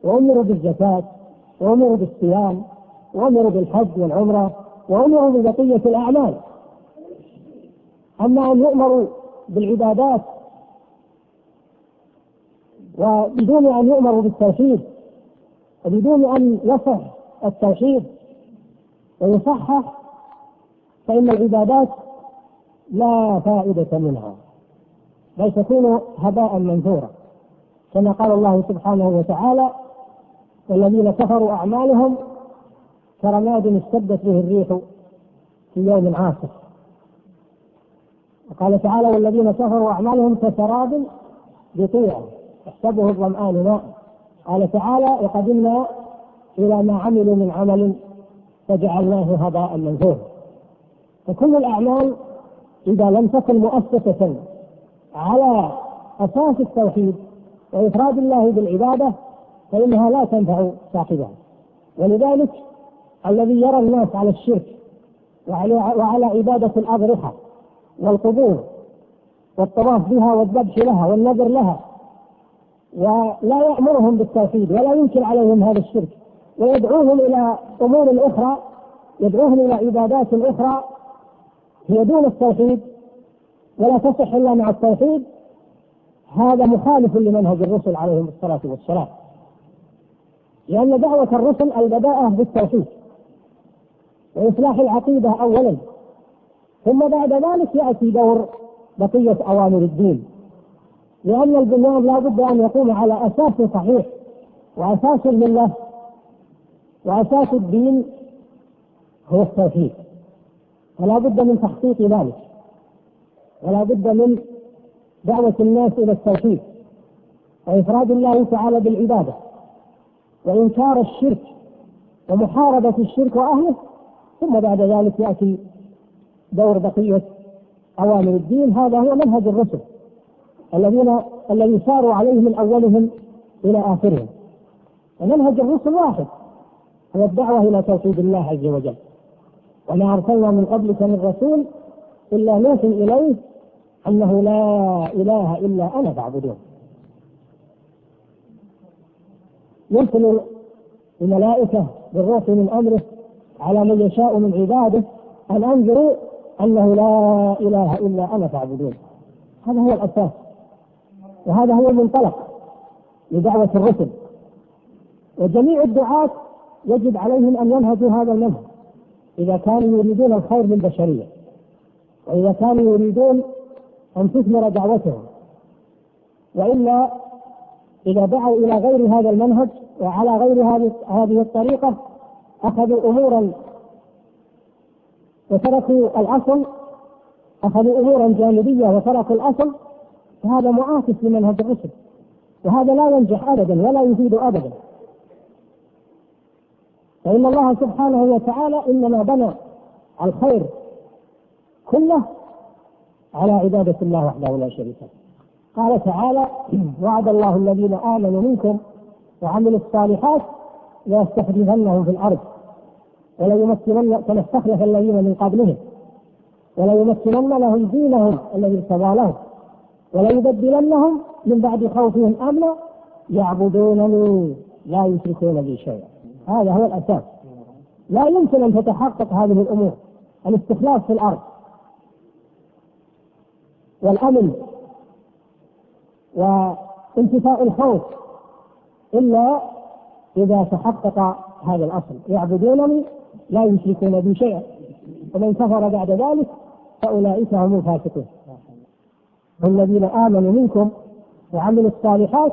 وأمروا بالزكاة وأمروا بالصيام وأمروا بالحج والعمرة وأمروا ببقية الأعمال. أما أن يؤمروا بالعبادات وبدون أن يؤمروا بالتوحيد وبدون أن يصح التوحيد ويصحح فإن العبادات لا فائدة منها بل تكون هباء منثورا كما قال الله سبحانه وتعالى والذين كفروا أعمالهم كرماد اشتدت به الريح في يوم عاصف. وقال تعالى والذين كفروا أعمالهم كسراب بطيع احسبه الظمآن ماء. قال تعالى وقدمنا إلى ما عملوا من عمل فجعلناه هباء منثورا فكل الأعمال إذا لم تكن مؤسسة على أساس التوحيد وإفراد الله بالعبادة فإنها لا تنفع صاحبها. ولذلك الذي يرى الناس على الشرك وعلى عبادة الأضرحة والقبور والطواف بها والذبح لها والنذر لها ولا يأمرهم بالتوحيد ولا ينكر عليهم هذا الشرك. ويدعوهم إلى أمور أخرى يدعوهم إلى عبادات أخرى هي دون التوحيد ولا تصح إلا مع التوحيد. هذا مخالف لمنهج الرسل عليهم الصلاة والسلام. لأن دعوة الرسل البداءة بالتوحيد وإصلاح العقيدة اولا. ثم بعد ذلك يأتي دور بقية أوامر الدين. لأن البنيان لا بد أن يقوم على أساس صحيح وأساس لله وأساس الدين هو التوحيد. فلا بد من تحقيق ذلك. ولا بد من دعوة الناس إلى التوحيد. وإفراد الله تعالى بالعبادة. وإنكار الشرك ومحاربة الشرك وأهله ثم بعد ذلك يأتي دور بقية أوامر الدين. هذا هو منهج الرسل. الذين الذي ساروا عليه من أولهم إلى آخرهم. ومنهج الرسل واحد. هي الدعوة إلى توحيد الله عز وجل. وما أرسلنا من قبلك من رسول إلا نوحي إليه أنه لا إله إلا أنا فاعبدون. يرسل الملائكة بالروح من أمره على من يشاء من عباده أن أنذروا أنه لا إله إلا أنا فاعبدون. هذا هو الأساس. وهذا هو المنطلق لدعوة الرسل. وجميع الدعاة يجب عليهم أن ينهجوا هذا المنهج إذا كانوا يريدون الخير للبشرية وإذا كانوا يريدون أن تثمر دعوتهم وإلا إذا دعوا إلى غير هذا المنهج وعلى غير هذه الطريقة أخذوا أمورا وتركوا الأصل أخذوا أمورا جانبية وتركوا الأصل فهذا معاكس لمنهج الرسل وهذا لا ينجح ابدا ولا يفيد ابدا. فإن الله سبحانه وتعالى إنما بنى الخير كله على عبادة الله وحده لا شريك له. قال تعالى وعد الله الذين آمنوا منكم وعملوا الصالحات ليستخرجنهم في الأرض وليمكنن كما استخلف الذين من قبلهم وليمكنن لهم دينهم الذي ارتضى لهم وليبدلنهم من بعد خوفهم أمنا يعبدونني لا يشركون بي شيئا. هذا هو الأساس. لا يمكن أن تتحقق هذه الأمور. الاستخلاص في الأرض. والأمن. وانتفاء الخوف. إلا إذا تحقق هذا الأصل. يعبدونني لا يشركون بي شيئا. ومن كفر بعد ذلك فأولئك هم الفاسقون. والذين آمنوا منكم وعملوا الصالحات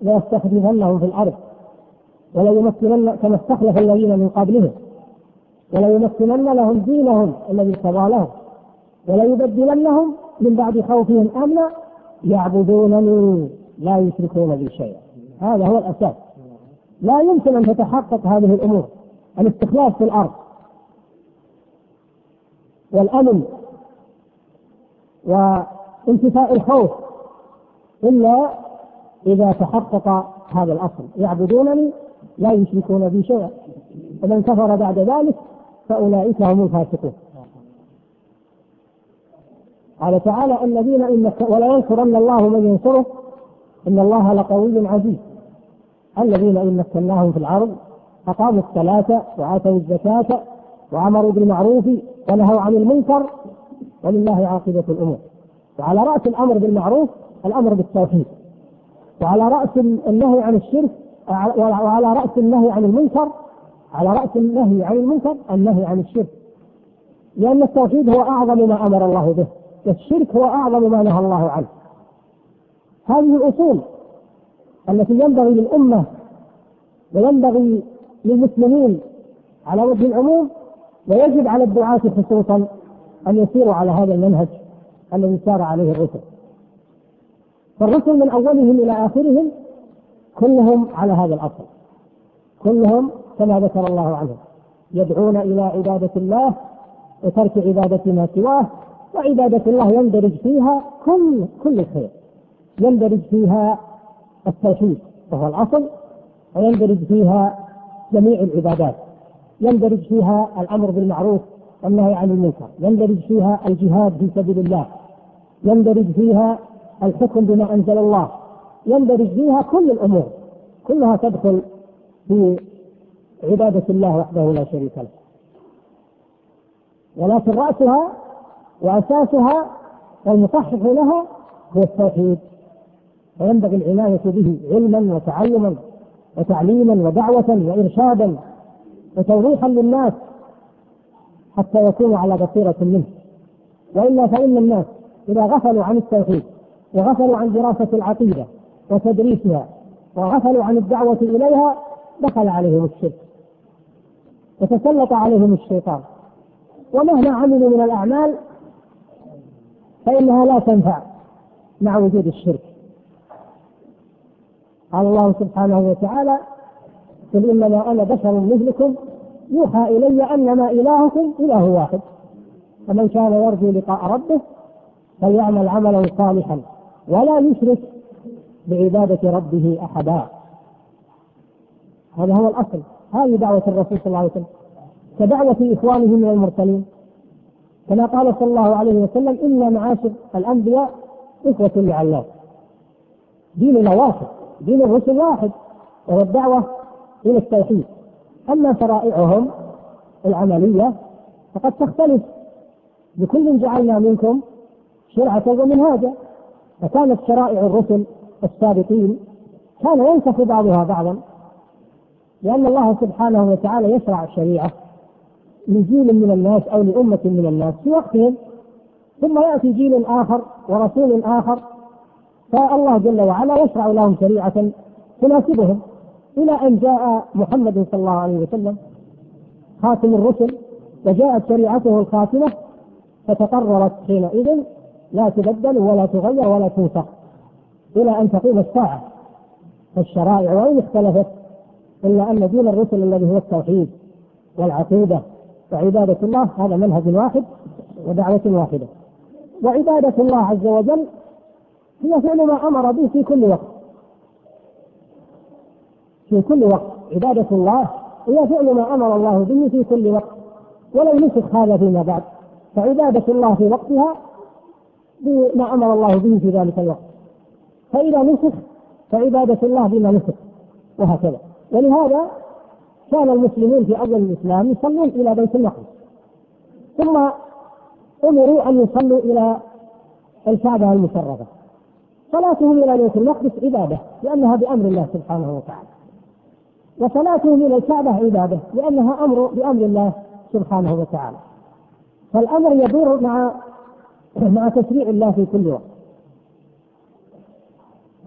ليستخدمنهم في الأرض. وليمكنن كما استخلف الذين من قبلهم. وليمكنن لهم دينهم الذي ارتضى لهم. وليبدلنهم من بعد خوفهم أمنا يعبدونني لا يشركون بي شيئا. هذا هو الأساس. لا يمكن أن تتحقق هذه الأمور. الاستخلاف في الأرض. والأمن. وانتفاء الخوف. إلا إذا تحقق هذا الأصل. يعبدونني لا يشركون بي شيئا. ومن كفر بعد ذلك فأولئك هم الفاسقون. قال تعالى الذين إن ولا ينصرن الله من ينصره إن الله لقوي عزيز. الذين إن مكناهم في الأرض أقاموا الصلاة وآتوا الزكاة وأمروا بالمعروف ونهوا عن المنكر ولله عاقبة الأمور. وعلى رأس الأمر بالمعروف الأمر بالتوحيد. وعلى رأس النهي عن الشرك وعلى رأس النهي عن المنكر على رأس النهي عن المنكر النهي عن الشرك. لأن التوحيد هو أعظم ما أمر الله به. والشرك هو أعظم ما نهى الله عنه. هذه الأصول التي ينبغي للأمة وينبغي للمسلمين على وجه العموم ويجب على الدعاة خصوصا أن يسيروا على هذا المنهج الذي سار عليه الرسل. فالرسل من أولهم إلى آخرهم كلهم على هذا الأصل. كلهم كما ذكر الله عنهم يدعون إلى عبادة الله وترك عبادة ما سواه وعبادة الله يندرج فيها كل كل الخير يندرج فيها التوحيد وهو الأصل ويندرج فيها جميع العبادات. يندرج فيها الأمر بالمعروف والنهي عن المنكر. يندرج فيها الجهاد في سبيل الله. يندرج فيها الحكم بما أنزل الله. يندرج فيها كل الأمور كلها تدخل في عبادة الله وحده لا شريك له. ولكن رأسها وأساسها والمصحح لها هو التوحيد. فينبغي العناية به علما وتعلما وتعليما ودعوة وإرشادا وتوضيحا للناس حتى يكونوا على بصيرة منه. وإلا فإن الناس إذا غفلوا عن التوحيد وغفلوا عن دراسة العقيدة وتدريسها. وغفلوا عن الدعوة إليها دخل عليهم الشرك. وتسلط عليهم الشيطان. ومهما عملوا من الأعمال فإنها لا تنفع مع وجود الشرك. قال الله سبحانه وتعالى قل إنما أنا بشر مثلكم يوحى إلي أنما إلهكم إله واحد. فمن كان يرجو لقاء ربه فليعمل عملا صالحا ولا يشرك بعبادة ربه أحدا. هذا هو الأصل. هذه دعوة الرسول صلى الله عليه وسلم. كدعوة إخوانه من المرسلين. كما قال صلى الله عليه وسلم إنا معاشر الأنبياء إخوة لعلاه ديننا واحد. دين الرسل واحد. وهو الدعوة إلى التوحيد. أما شرائعهم العملية فقد تختلف. لكل جعلنا منكم شرعة ومنهاجا. فكانت شرائع الرسل السابقين كان ينسخ بعضها بعضا لأن الله سبحانه وتعالى يشرع الشريعة لجيل من الناس أو لأمة من الناس في وقتهم ثم يأتي جيل آخر ورسول آخر فالله جل وعلا يشرع لهم شريعة تناسبهم. إلى أن جاء محمد صلى الله عليه وسلم خاتم الرسل وجاءت شريعته الخاتمة فتقررت حينئذ لا تبدل ولا تغير ولا تنسخ. إلى أن تقوم الساعة فالشرائع وإن اختلفت إلا أن دين الرسل الذي هو التوحيد والعقيدة وعبادة الله هذا منهج واحد ودعوة واحدة. وعبادة الله عز وجل هي فعل ما أمر به في كل وقت. في كل وقت. عبادة الله هي فعل ما أمر الله به في كل وقت. ولو نسخ هذا فيما بعد. فعبادة الله في وقتها بما أمر الله به في ذلك الوقت. فإذا نسخ فعبادة الله بما نسخ وهكذا. ولهذا كان المسلمون في أول الإسلام يصلون إلى بيت المقدس. ثم أمروا أن يصلوا إلى الكعبة المشرفة. صلاتهم إلى بيت المقدس عبادة لأنها بأمر الله سبحانه وتعالى. وصلاتهم إلى الكعبة عبادة لأنها أمر بأمر الله سبحانه وتعالى. فالأمر يدور مع مع تشريع الله في كل وقت.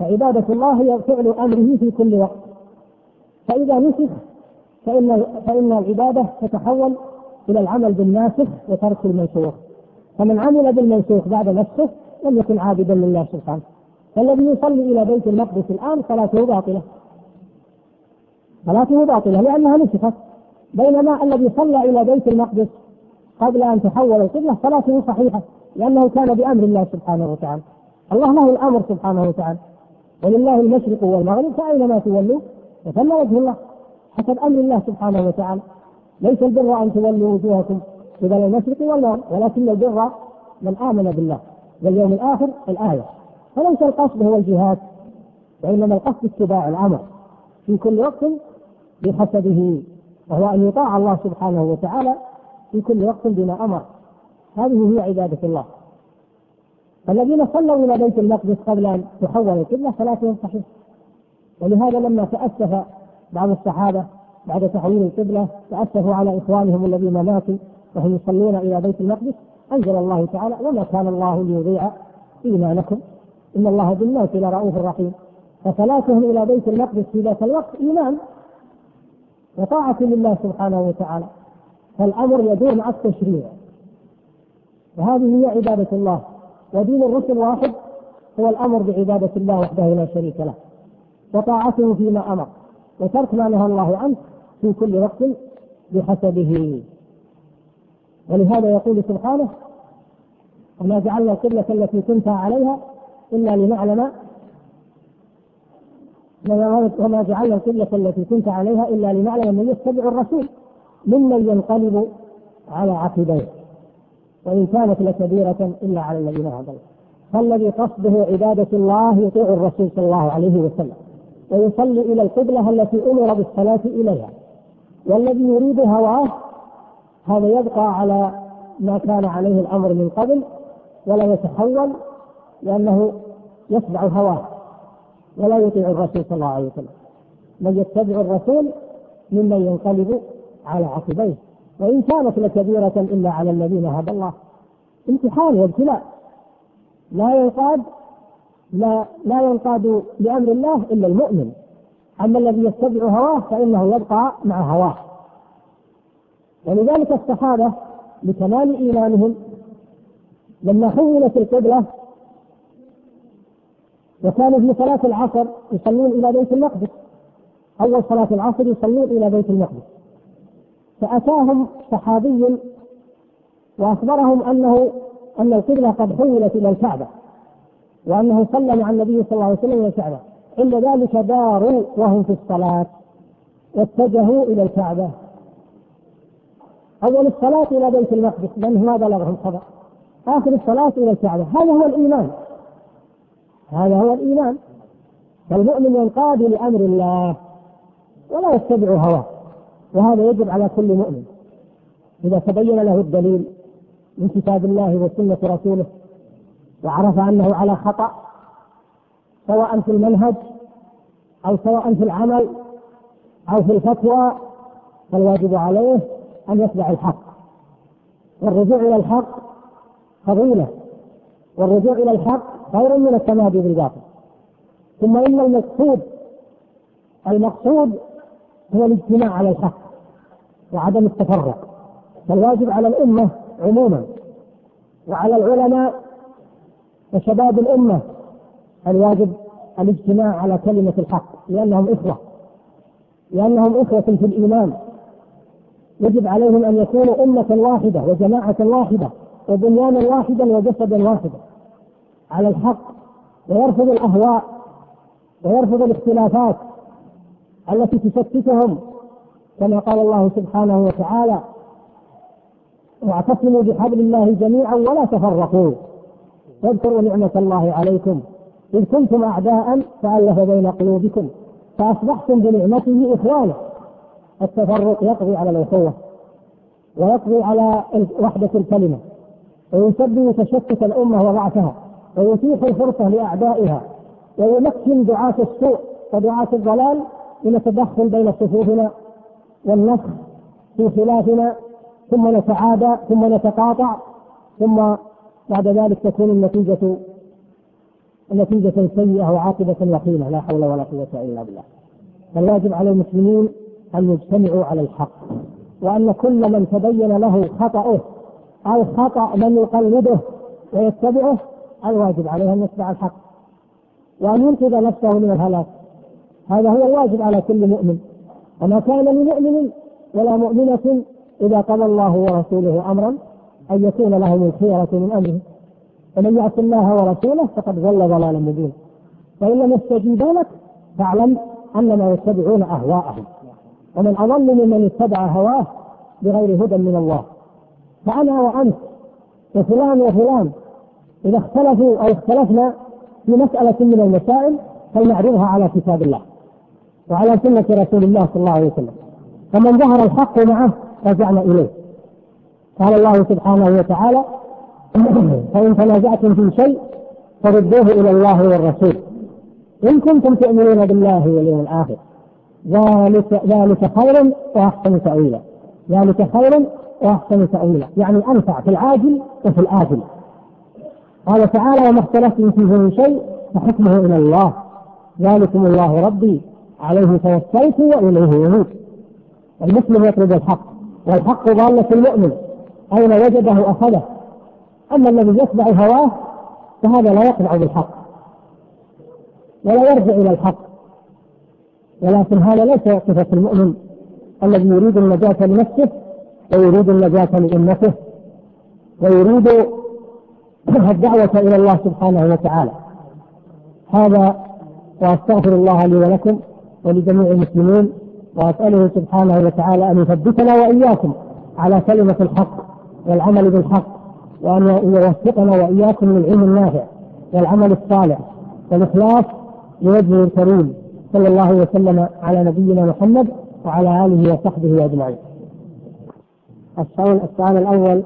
فعبادة الله هي فعل أمره في كل وقت. فإذا نسخ فإن فإن العبادة تتحول إلى العمل بالناسخ وترك المنسوخ. فمن عمل بالمنسوخ بعد نسخه لم يكن عابدا لله سبحانه. فالذي يصلي إلى بيت المقدس الآن صلاته باطلة. صلاته باطلة لأنها نسخت بينما الذي صلى إلى بيت المقدس قبل أن تحول القبلة صلاته صحيحة لأنه كان بأمر الله سبحانه وتعالى. الله له الأمر سبحانه وتعالى. ولله المشرق والمغرب فأينما تولوا؟ فثم وجه الله حسب أمر الله سبحانه وتعالى. ليس البر أن تولوا وجوهكم قبل المشرق والمغرب ولكن البر من آمن بالله واليوم الآخر الآية. فليس القصد هو الجهاد وإنما القصد اتباع الأمر. في كل وقت بحسبه وهو أن يطاع الله سبحانه وتعالى في كل وقت بما أمر. هذه هي عبادة الله. الذين صلوا إلى بيت المقدس قبل أن تحول القبلة صلاتهم صحيحة. ولهذا لما تأسف بعض الصحابة بعد تحويل القبلة تأسفوا على إخوانهم الذين ماتوا وهم يصلون إلى بيت المقدس أنزل الله تعالى وما كان الله ليضيع إيمانكم إن الله بالناس لرؤوف رحيم. فصلاتهم إلى بيت المقدس في ذاك الوقت إيمان وطاعة لله سبحانه وتعالى. فالأمر يدور مع التشريع. وهذه هي عبادة الله. ودين الرسل واحد هو الأمر بعبادة الله وحده لا شريك له. وطاعته فيما أمر. وترك ما نهى الله عنه في كل وقت بحسبه. ولهذا يقول سبحانه وما جعلنا القبلة التي كنت عليها إلا لنعلم وما جعلنا القبلة التي كنت عليها إلا لنعلم من يتبع الرسول ممن ينقلب على عقبيه. وإن كانت لكبيرة إلا على الذين هدى الله فالذي قصده عبادة الله يطيع الرسول صلى الله عليه وسلم. ويصلي إلى القبلة التي أمر بالصلاة إليها. والذي يريد هواه هذا يبقى على ما كان عليه الأمر من قبل ولا يتحول لأنه يتبع هواه ولا يطيع الرسول صلى الله عليه وسلم. من يتبع الرسول ممن ينقلب على عقبيه. وإن كانت لكبيرة إلا على الذين هدى الله. امتحان وابتلاء. لا ينقاد لا لا ينقاد لأمر الله إلا المؤمن. أما الذي يتبع هواه فإنه يبقى مع هواه. ولذلك الصحابة لكمال إيمانهم لما حولت القبلة. وكانوا في صلاة العصر يصلون إلى بيت المقدس. أول صلاة العصر يصلون إلى بيت المقدس. فأتاهم صحابي وأخبرهم أنه أن القبلة قد حولت إلى الكعبة وأنه صلى مع النبي صلى الله عليه وسلم إلى الكعبة. عند ذلك داروا وهم في الصلاة واتجهوا إلى الكعبة. أول الصلاة إلى بيت المقدس لأن ما بلغهم خبر. آخر الصلاة إلى الكعبة. هذا هو الإيمان. هذا هو الإيمان. فالمؤمن ينقاد لأمر الله ولا يتبع هواه. وهذا يجب على كل مؤمن إذا تبين له الدليل من كتاب الله وسنة رسوله وعرف أنه على خطأ سواء في المنهج أو سواء في العمل أو في الفتوى فالواجب عليه أن يتبع الحق. والرجوع إلى الحق فضيلة. والرجوع إلى الحق خير من التمادي بالباطل. ثم إن المقصود المقصود هو الاجتماع على الحق. وعدم التفرق. فالواجب على الأمة عموما. وعلى العلماء وشباب الأمة الواجب الاجتماع على كلمة الحق لأنهم إخوة. لأنهم إخوة في الإيمان. يجب عليهم أن يكونوا أمة واحدة وجماعة واحدة وبنيانا واحدا وجسدا واحدا. على الحق ويرفض الأهواء ويرفض الاختلافات التي تشتتهم كما قال الله سبحانه وتعالى واعتصموا بحبل الله جميعا ولا تفرقوا. واذكروا نعمة الله عليكم. إذ كنتم أعداء فألف بين قلوبكم. فأصبحتم بنعمته إخوانا. التفرق يقضي على الأخوة ويقضي على وحدة الكلمة. ويسبب تشتت الأمة وضعفها. ويتيح الفرصة لأعدائها. ويمكن دعاة السوء ودعاة الضلال من التدخل بين صفوفنا. والنصر في خلافنا ثم نتعادى ثم نتقاطع ثم بعد ذلك تكون النتيجة نتيجة سيئة وعاقبة وخيمة لا حول ولا قوة إلا بالله. فالواجب على المسلمين أن يجتمعوا على الحق وأن كل من تبين له خطأه أو خطأ من يقلده ويتبعه الواجب عليه أن يتبع الحق. وأن ينقذ نفسه من الهلاك. هذا هو الواجب على كل مؤمن. وما كان لمؤمن ولا مؤمنة إذا قضى الله ورسوله أمرا أن يكون لهم الخيرة من أمره. ومن يعص الله ورسوله فقد ضل ضلالا مبينا. فإن لم يستجيبوا لك فاعلم أنما يتبعون أهواءهم. ومن أضل ممن اتبع هواه بغير هدى من الله. فأنا وأنت وفلان وفلان إذا اختلفوا أو اختلفنا في مسألة من المسائل فلنعرضها على كتاب الله. وعلى سنة رسول الله صلى الله عليه وسلم. فمن ظهر الحق معه رجعنا إليه. قال الله سبحانه وتعالى فإن تنازعتم في شيء فردوه إلى الله والرسول. إن كنتم تؤمنون بالله واليوم الآخر. ذلك ذلك خير وأحسن تأويلا. ذلك خير وأحسن تأويلا. يعني أنفع في العاجل وفي الآجل. قال تعالى وما اختلفتم فيه من شيء فحكمه إلى الله. ذلكم الله ربي. عليه توصيته وإليه يموت المسلم يطلب الحق والحق ضالة المؤمن أين وجده أخذه. أما الذي يتبع هواه فهذا لا يقنع بالحق ولا يرجع إلى الحق. ولكن هذا ليس صفة المؤمن. الذي يريد النجاة لنفسه ويريد النجاة لأمته ويريد الدعوة إلى الله سبحانه وتعالى. هذا وأستغفر الله لي ولكم. ولجميع المسلمين وأسأله سبحانه وتعالى أن يثبتنا وإياكم على كلمة الحق والعمل بالحق وأن يوفقنا وإياكم للعلم النافع والعمل الصالح والإخلاص لوجهه الكريم صلى الله وسلم على نبينا محمد وعلى آله وصحبه أجمعين. السؤال, السؤال الأول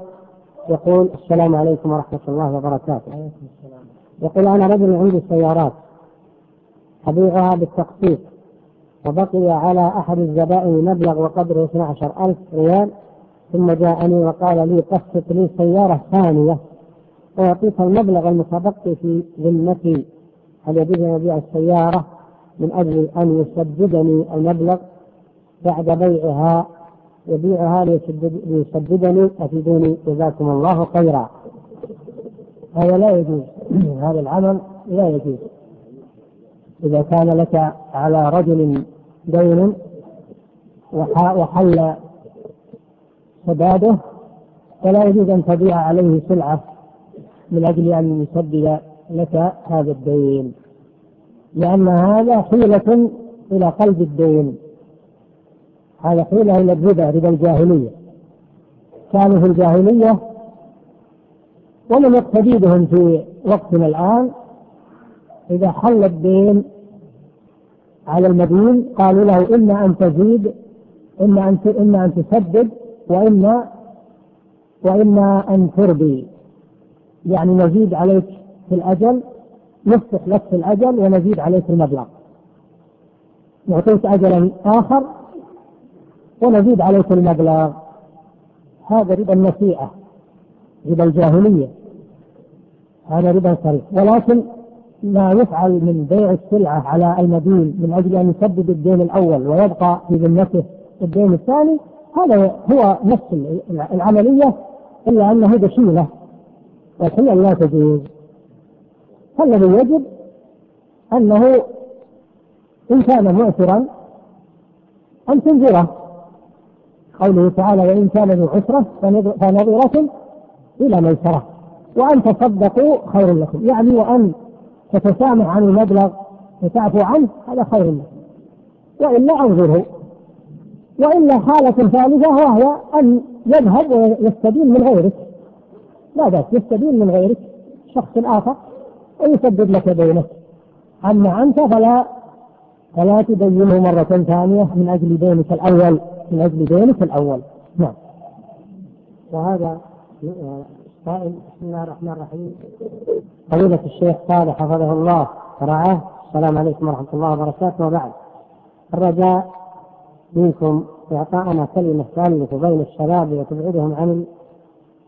يقول السلام عليكم ورحمة الله وبركاته. السلام. يقول أنا رجل عندي سيارات أبيعها بالتقسيط. وبقي على أحد الزبائن مبلغ وقدره 12 ألف ريال ثم جاءني وقال لي قسط لي سيارة ثانية. وأعطيك المبلغ المتبقي في ذمتي. هل يجوز أن أبيع السيارة؟ من أجل أن يسددني المبلغ بعد بيعها. يبيعها ليسددني. أفيدوني. جزاكم الله خيرا. هذا لا يجوز. هذا العمل لا يجوز. إذا كان لك على رجل دين وحل سداده فلا يجوز أن تبيع عليه سلعة من أجل أن يسدد لك هذا الدين لأن هذا حيلة إلى قلب الدين هذا حيلة إلى الربا ربا الجاهلية. كانوا في الجاهلية ولم يقتدي بهم في وقتنا الآن إذا حل الدين على المدين قالوا له إما أن تزيد إما أن إما أن تسدد وإما وإما أن تربي يعني نزيد عليك في الأجل نفتح لك في الأجل ونزيد عليك المبلغ. نعطيك أجلا آخر ونزيد عليك المبلغ. هذا ربا النسيئة ربا الجاهلية. هذا ربا صريح. ولكن ما يفعل من بيع السلعة على المدين من أجل أن يسدد الدين الأول ويبقى في ذمته الدين الثاني هذا هو نفس العملية إلا أنه بشيلة والحيل لا تجوز. فالذي يجب أنه إن كان معسرا أن تنذره. قوله تعالى وإن كان ذو عسرة فنظرة إلى ميسرة. وأن تصدقوا خير لكم. يعني وأن تتسامح عن المبلغ وتعفو عنه هذا خير لك وإلا أنظره. وإلا حاله ثالثة وهو أن يذهب ويستدين من غيرك. لا بأس يستدين من غيرك شخص آخر ويسدد لك دينك. أما أنت فلا فلا تدينه مرة ثانية من أجل دينك الأول من أجل دينك الأول. نعم. وهذا السائل بسم الله الرحمن الرحيم. فضيلة الشيخ صالح حفظه الله ورعاه السلام عليكم ورحمة الله وبركاته. وبعد الرجاء منكم إعطاءنا كلمة تألف بين الشباب وتبعدهم عن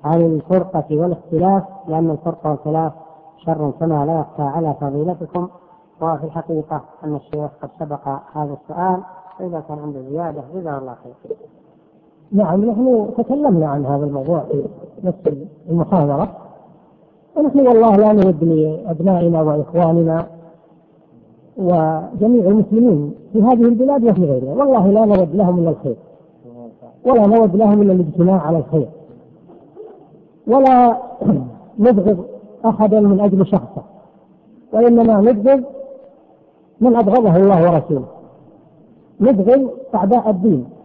عن الفرقة والاختلاف لأن الفرقة والخلاف شر كما لا يخفى على فضيلتكم. وفي الحقيقة أن الشيخ قد سبق هذا السؤال. فإذا كان عنده زيادة جزاه الله خير. نعم نحن تكلمنا عن هذا الموضوع في نفس المحاضرة. ونحن والله لا نرد لأبنائنا وإخواننا وجميع المسلمين في هذه البلاد وفي غيرها. والله لا نود لهم إلا الخير ولا نود لهم إلا الاجتماع على الخير. ولا نبغض أحدا من أجل شخصه وإنما نبغض من أبغضه الله ورسوله. نبغض أعداء الدين.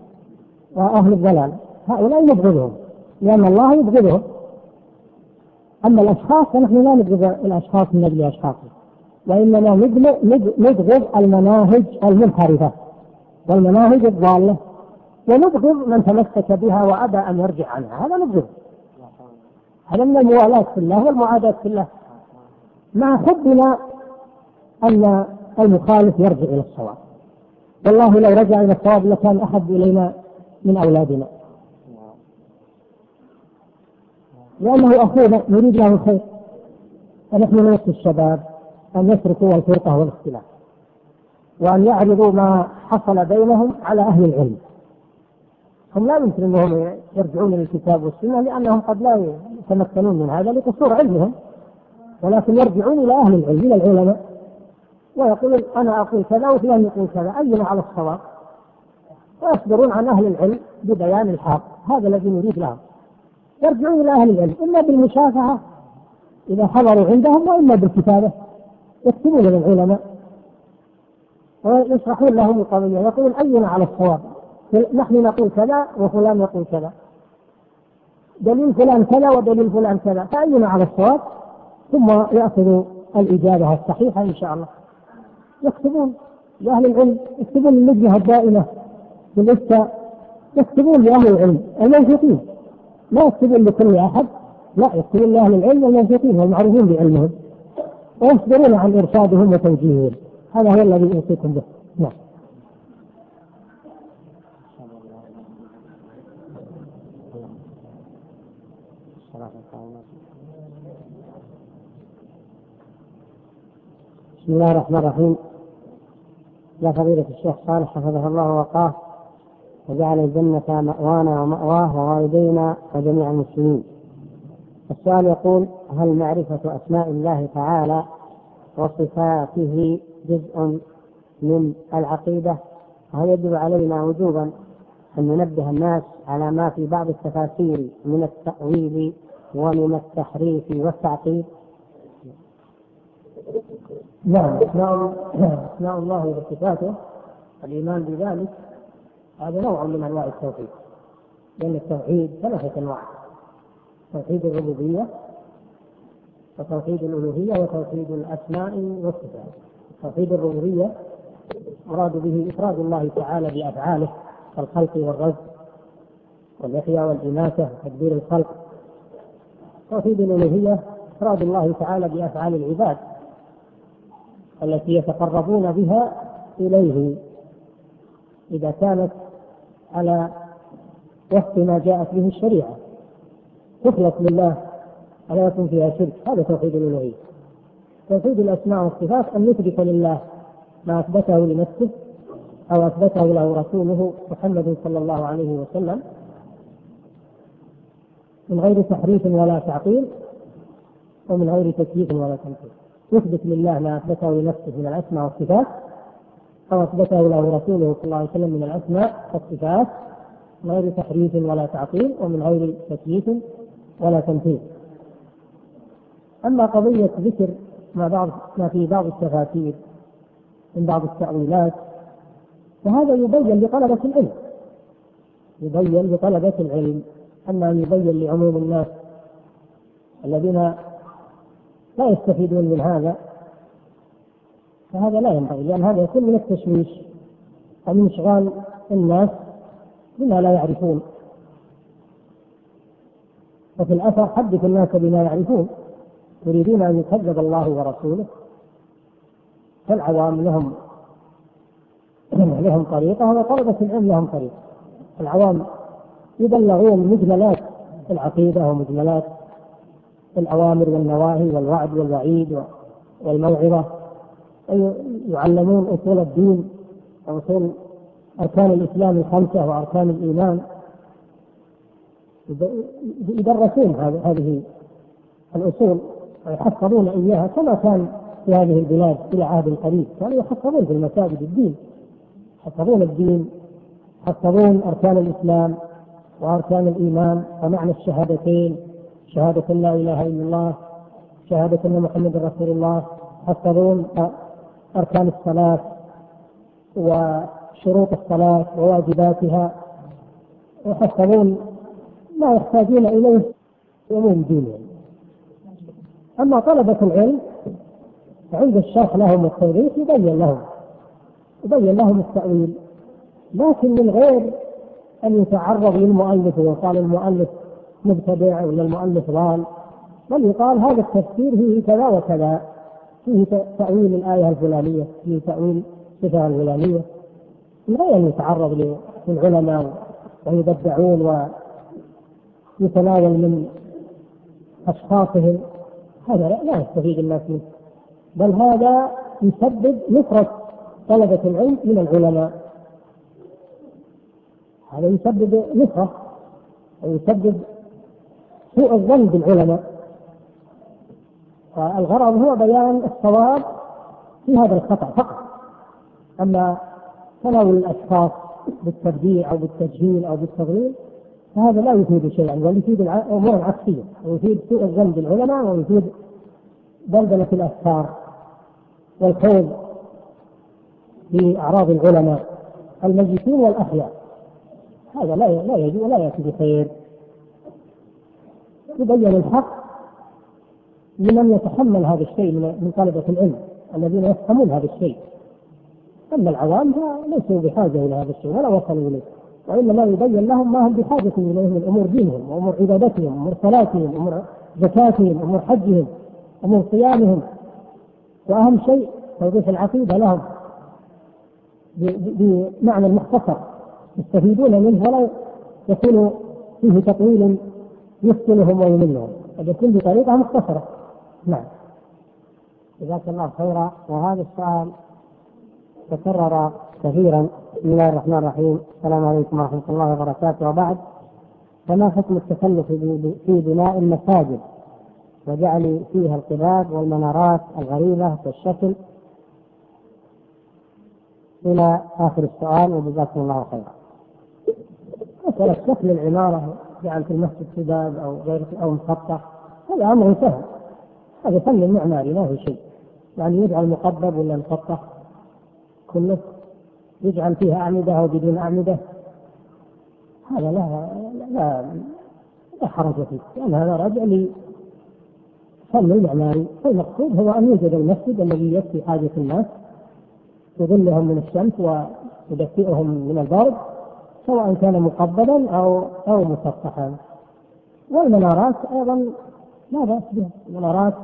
وأهل الضلال. هؤلاء نبغضهم لأن الله يبغضهم. أما الأشخاص فنحن لا نبغض الأشخاص من أجل أشخاصهم. وإنما نبغض المناهج المنحرفة والمناهج الضالة ونبغض من تمسك بها وأبى أن يرجع عنها. هذا نبغض. هذا من الموالاة في الله والمعاداة في الله. مع حبنا أن المخالف يرجع إلى الصواب. والله لو رجع إلى الصواب لكان أحد إلينا من أولادنا. لأنه أخونا نريد له الخير فنحن نوصي الشباب أن يتركوا الفرقة والاختلاف. وأن يعرضوا ما حصل بينهم على أهل العلم. هم لا يمكن أنهم يرجعون إلى الكتاب والسنة لأنهم قد لا يتمكنون من هذا لقصور علمهم. ولكن يرجعون إلى أهل العلم إلى العلماء. ويقول أنا أقول كذا وفلان يقول كذا. أينا على الصواب؟ ويصدرون عن أهل العلم ببيان الحق. هذا الذي نريد لهم يرجعون إلى أهل العلم. إما بالمشافعة إذا حضروا عندهم وإما بالكتابة. يكتبون للعلماء. ويشرحون لهم القضية. يقول أينا على الصواب؟ نحن نقول كذا وفلان يقول كذا. دليل فلان كذا ودليل فلان كذا. فأينا على الصواب؟ ثم يأخذوا الإجابة الصحيحة إن شاء الله. يكتبون. لأهل العلم يكتبون للجهة الدائمة. ولسه يكتبون لأهل العلم الموثقين لا يكتبون لكل أحد لا يكتبون لأهل العلم الموثقين والمعروفين بعلمهم. ويصبرون عن إرشادهم وتوجيههم. هذا هو الذي اوصيكم به. نعم. بسم الله الرحمن الرحيم. يا فضيلة الشيخ صالح حفظه الله ووقاه. وجعل الجنة مأوانا ومأواه ووالدينا وجميع المسلمين. السؤال يقول هل معرفة أسماء الله تعالى وصفاته جزء من العقيدة؟ وهل يجب علينا وجوبا أن ننبه الناس على ما في بعض التفاسير من التأويل ومن التحريف والتعقيد؟ نعم أسماء الله وصفاته الإيمان بذلك هذا نوع من أنواع التوحيد لأن التوحيد ثلاثة أنواع توحيد الربوبية وتوحيد الألوهية وتوحيد الأسماء والصفات. توحيد الربوبية مراد به إفراد الله تعالى بأفعاله كالخلق والرزق والإحياء والاناثه وتدبير الخلق. توحيد الألوهية إفراد الله تعالى بأفعال العباد التي يتقربون بها إليه. إذا كانت على وفق ما جاءت به الشريعة. تخلص لله ألا يكون فيها شرك. هذا توحيد الألوهية توحيد الأسماء والصفات أن يثبت لله ما أثبته لنفسه أو أثبته له رسوله محمد صلى الله عليه وسلم من غير تحريف ولا تعطيل ومن غير تكييف ولا تنفيذ. يثبت لله ما أثبته لنفسه من الأسماء والصفات كما اثبته له رسوله صلى الله عليه وسلم من الأسماء والصفات من غير تحريف ولا تعطيل ومن غير تكييف ولا تمثيل. أما قضية ذكر ما بعض ما في بعض التفاسير من بعض التأويلات فهذا يبين لطلبة العلم. يبين لطلبة العلم اما ان يبين لعموم الناس الذين لا يستفيدون من هذا فهذا لا ينبغي لأن هذا يكون من التشويش. ومن إشغال الناس بما لا يعرفون. وفي الأثر حدث الناس بما يعرفون. يريدون أن يكذب الله ورسوله. فالعوام لهم لهم طريقة وطلبة العلم لهم طريقة. العوام يبلغون مجملات العقيدة ومجملات الأوامر والنواهي والوعد والوعيد والموعظة. يعلمون أصول الدين وأصول أركان الإسلام الخمسة وأركان الإيمان. يدرسون هذه الأصول ويحفظون إياها كما كان في هذه البلاد إلى عهد قريب كانوا يحفظون في المساجد الدين. يحفظون الدين يحفظون أركان الإسلام وأركان الإيمان ومعنى الشهادتين. شهادة لا إله إلا الله شهادة أن محمد رسول الله. يحفظون أركان الصلاة وشروط الصلاة وواجباتها. يحصلون ما يحتاجون إليه يومهم دينهم أما طلبة العلم عند الشيخ لهم التوريث يبين لهم يبين لهم التأويل. لكن من غير أن يتعرض للمؤلف ويقال المؤلف مبتدع ولا المؤلف ضال بل يقال هذا التفسير فيه كذا وكذا. فيه تأويل الآية الفلانية فيه تأويل الصفة الفلانية لا يعني يتعرض للعلماء ويبدعون ويتناول من أشخاصهم. هذا لا يستفيد الناس منه. بل هذا يسبب نفرة طلبة العلم من العلماء. هذا يسبب نفرة ويسبب سوء الظن بالعلماء. فالغرض هو بيان الصواب في هذا الخطأ فقط. أما تناول الأشخاص بالتبديع أو بالتجهيل أو بالتضليل فهذا لا يفيد شيئا بل يفيد الأمور العكسية ويفيد سوء الظن بالعلماء ويفيد بلبلة الأفكار والخوض في أعراض العلماء المجلسين والأحياء هذا لا لا يجوز ولا يأتي بخير. يبين الحق لمن يتحمل هذا الشيء من طلبة العلم الذين يفهمون هذا الشيء. أما العوام فليسوا بحاجة إلى هذا الشيء ولا وصلوا إليه. وإنما يبين لهم ما هم بحاجة إليه من أمور دينهم وأمور عبادتهم أمور صلاتهم أمور زكاتهم أمور حجهم أمور صيامهم. وأهم شيء توضيح العقيدة لهم بمعنى مختصر يستفيدون منه ولا يكون فيه تطويل يفتنهم ويملهم قد يكون بطريقة مختصرة. نعم. جزاك الله خيرا وهذا السؤال تكرر كثيرا. بسم الله الرحمن الرحيم. السلام عليكم ورحمة الله وبركاته. وبعد فما حكم التكلف في بناء المساجد؟ وجعل فيها القباب والمنارات الغريبة والشكل إلى آخر السؤال وجزاكم الله خيرا. مثلا شكل العمارة جعل في المسجد شباب أو غير أو مسطح هذا أمر سهل. هذا فن المعماري يعني، ما هو شيء. يعني يجعل مقبب ولا مسطح كله يجعل فيها أعمدة أو بدون أعمدة. هذا لا لا لا حرج فيه. لأن هذا راجع لفن المعماري يعني. المقصود هو أن يوجد المسجد الذي يكفي حاجة الناس يظلهم من الشمس ويدفئهم من البرد سواء كان مقبلا أو أو مسطحا. والمنارات أيضا لا بأس بها. المنارات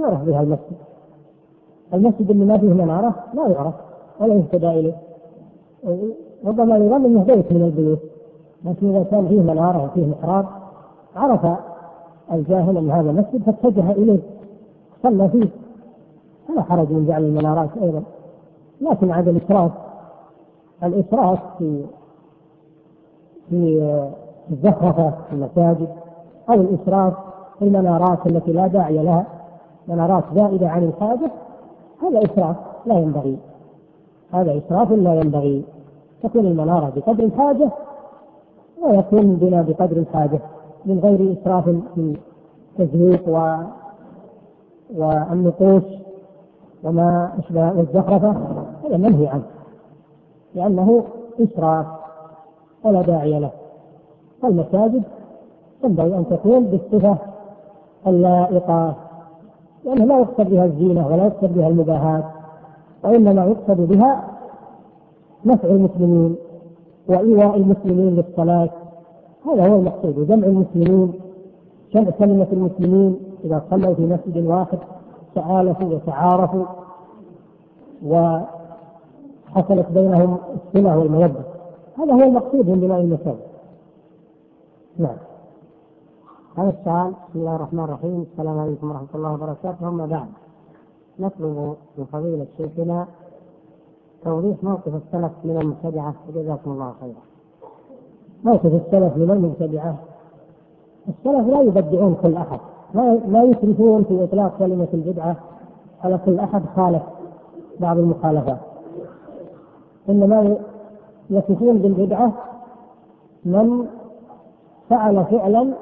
يعرف بها المسجد. المسجد اللي ما فيه منارة لا يعرف ولا يهتدى إليه. ربما يظن إنه بيت من البيوت لكن إذا كان فيه منارة وفيه محراب عرف الجاهل أن هذا المسجد فاتجه إليه صلى فيه. فلا حرج من جعل المنارات أيضا. لكن عاد الاسراف الاسراف في في الزخرفة في المساجد أو الاسراف في المنارات التي لا داعي لها منارات زائدة عن الحاجة هذا إسراف لا ينبغي. هذا إسراف لا ينبغي. تكون المنارة بقدر الحاجة ويكون بنا بقدر الحاجة من غير إسراف في التزويق و والنقوش وما أشبه والزخرفة هذا منهي عنه لأنه إسراف ولا داعي له. فالمساجد ينبغي أن تكون بالصفة اللائقة لأنه لا يقصد بها الزينة ولا يقصد بها المباهات وإنما يقصد بها نفع المسلمين وإيواء المسلمين للصلاة. هذا هو المقصود جمع المسلمين جمع كلمة المسلمين إذا صلوا في مسجد واحد تعالفوا وتعارفوا وحصلت بينهم الصلة والمودة. هذا هو المقصود من بناء المساجد. نعم. هذا السؤال بسم الله الرحمن الرحيم. السلام عليكم ورحمة الله وبركاته. أما بعد نطلب من فضيلة شيخنا توضيح موقف السلف من المبتدعة. وجزاكم الله خيرا. موقف السلف من المبتدعة. السلف لا يبدعون كل أحد. لا لا يشركون في إطلاق كلمة البدعة. على كل أحد خالف بعض المخالفات. إنما يصفون بالبدعة من فعل فعلا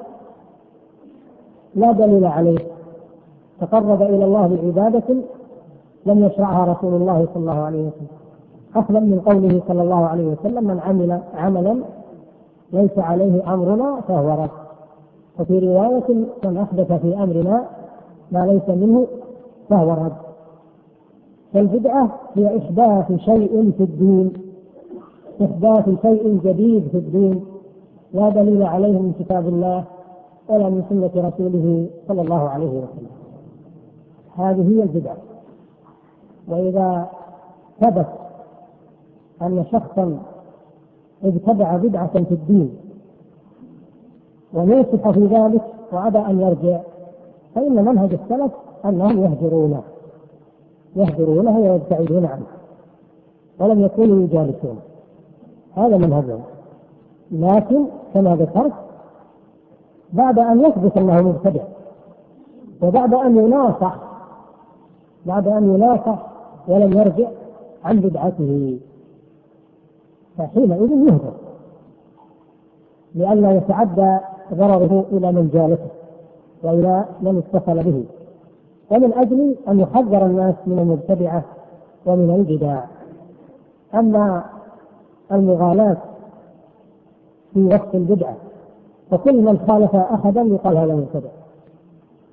لا دليل عليه. تقرب إلى الله بعبادة لم يشرعها رسول الله صلى الله عليه وسلم. أخذا من قوله صلى الله عليه وسلم من عمل عملا ليس عليه أمرنا فهو رد. وفي رواية من احدث في أمرنا ما ليس منه فهو رد. فالبدعة هي إحداث شيء في الدين إحداث شيء جديد في الدين. لا دليل عليه من كتاب الله. ولا من سنة رسوله صلى الله عليه وسلم. هذه هي البدع. وإذا ثبت أن شخصا اتبع بدعة في الدين ونوصف في ذلك وأبى أن يرجع فإن منهج السلف أنهم يهجرونه يهجرونه ويبتعدون عنه ولم يكونوا يجالسونه هذا منهجهم. لكن كما ذكرت بعد أن يثبت أنه مبتدع. وبعد أن يناصح بعد أن يناصح ولم يرجع عن بدعته. فحينئذ يهدر. لئلا يتعدى ضرره إلى من جالسه وإلى من اتصل به. ومن أجل أن يحذر الناس من المبتدعة ومن البدع. أما المغالاة في وقت البدعة فكل من خالف أحدا يقال هذا مبتدع.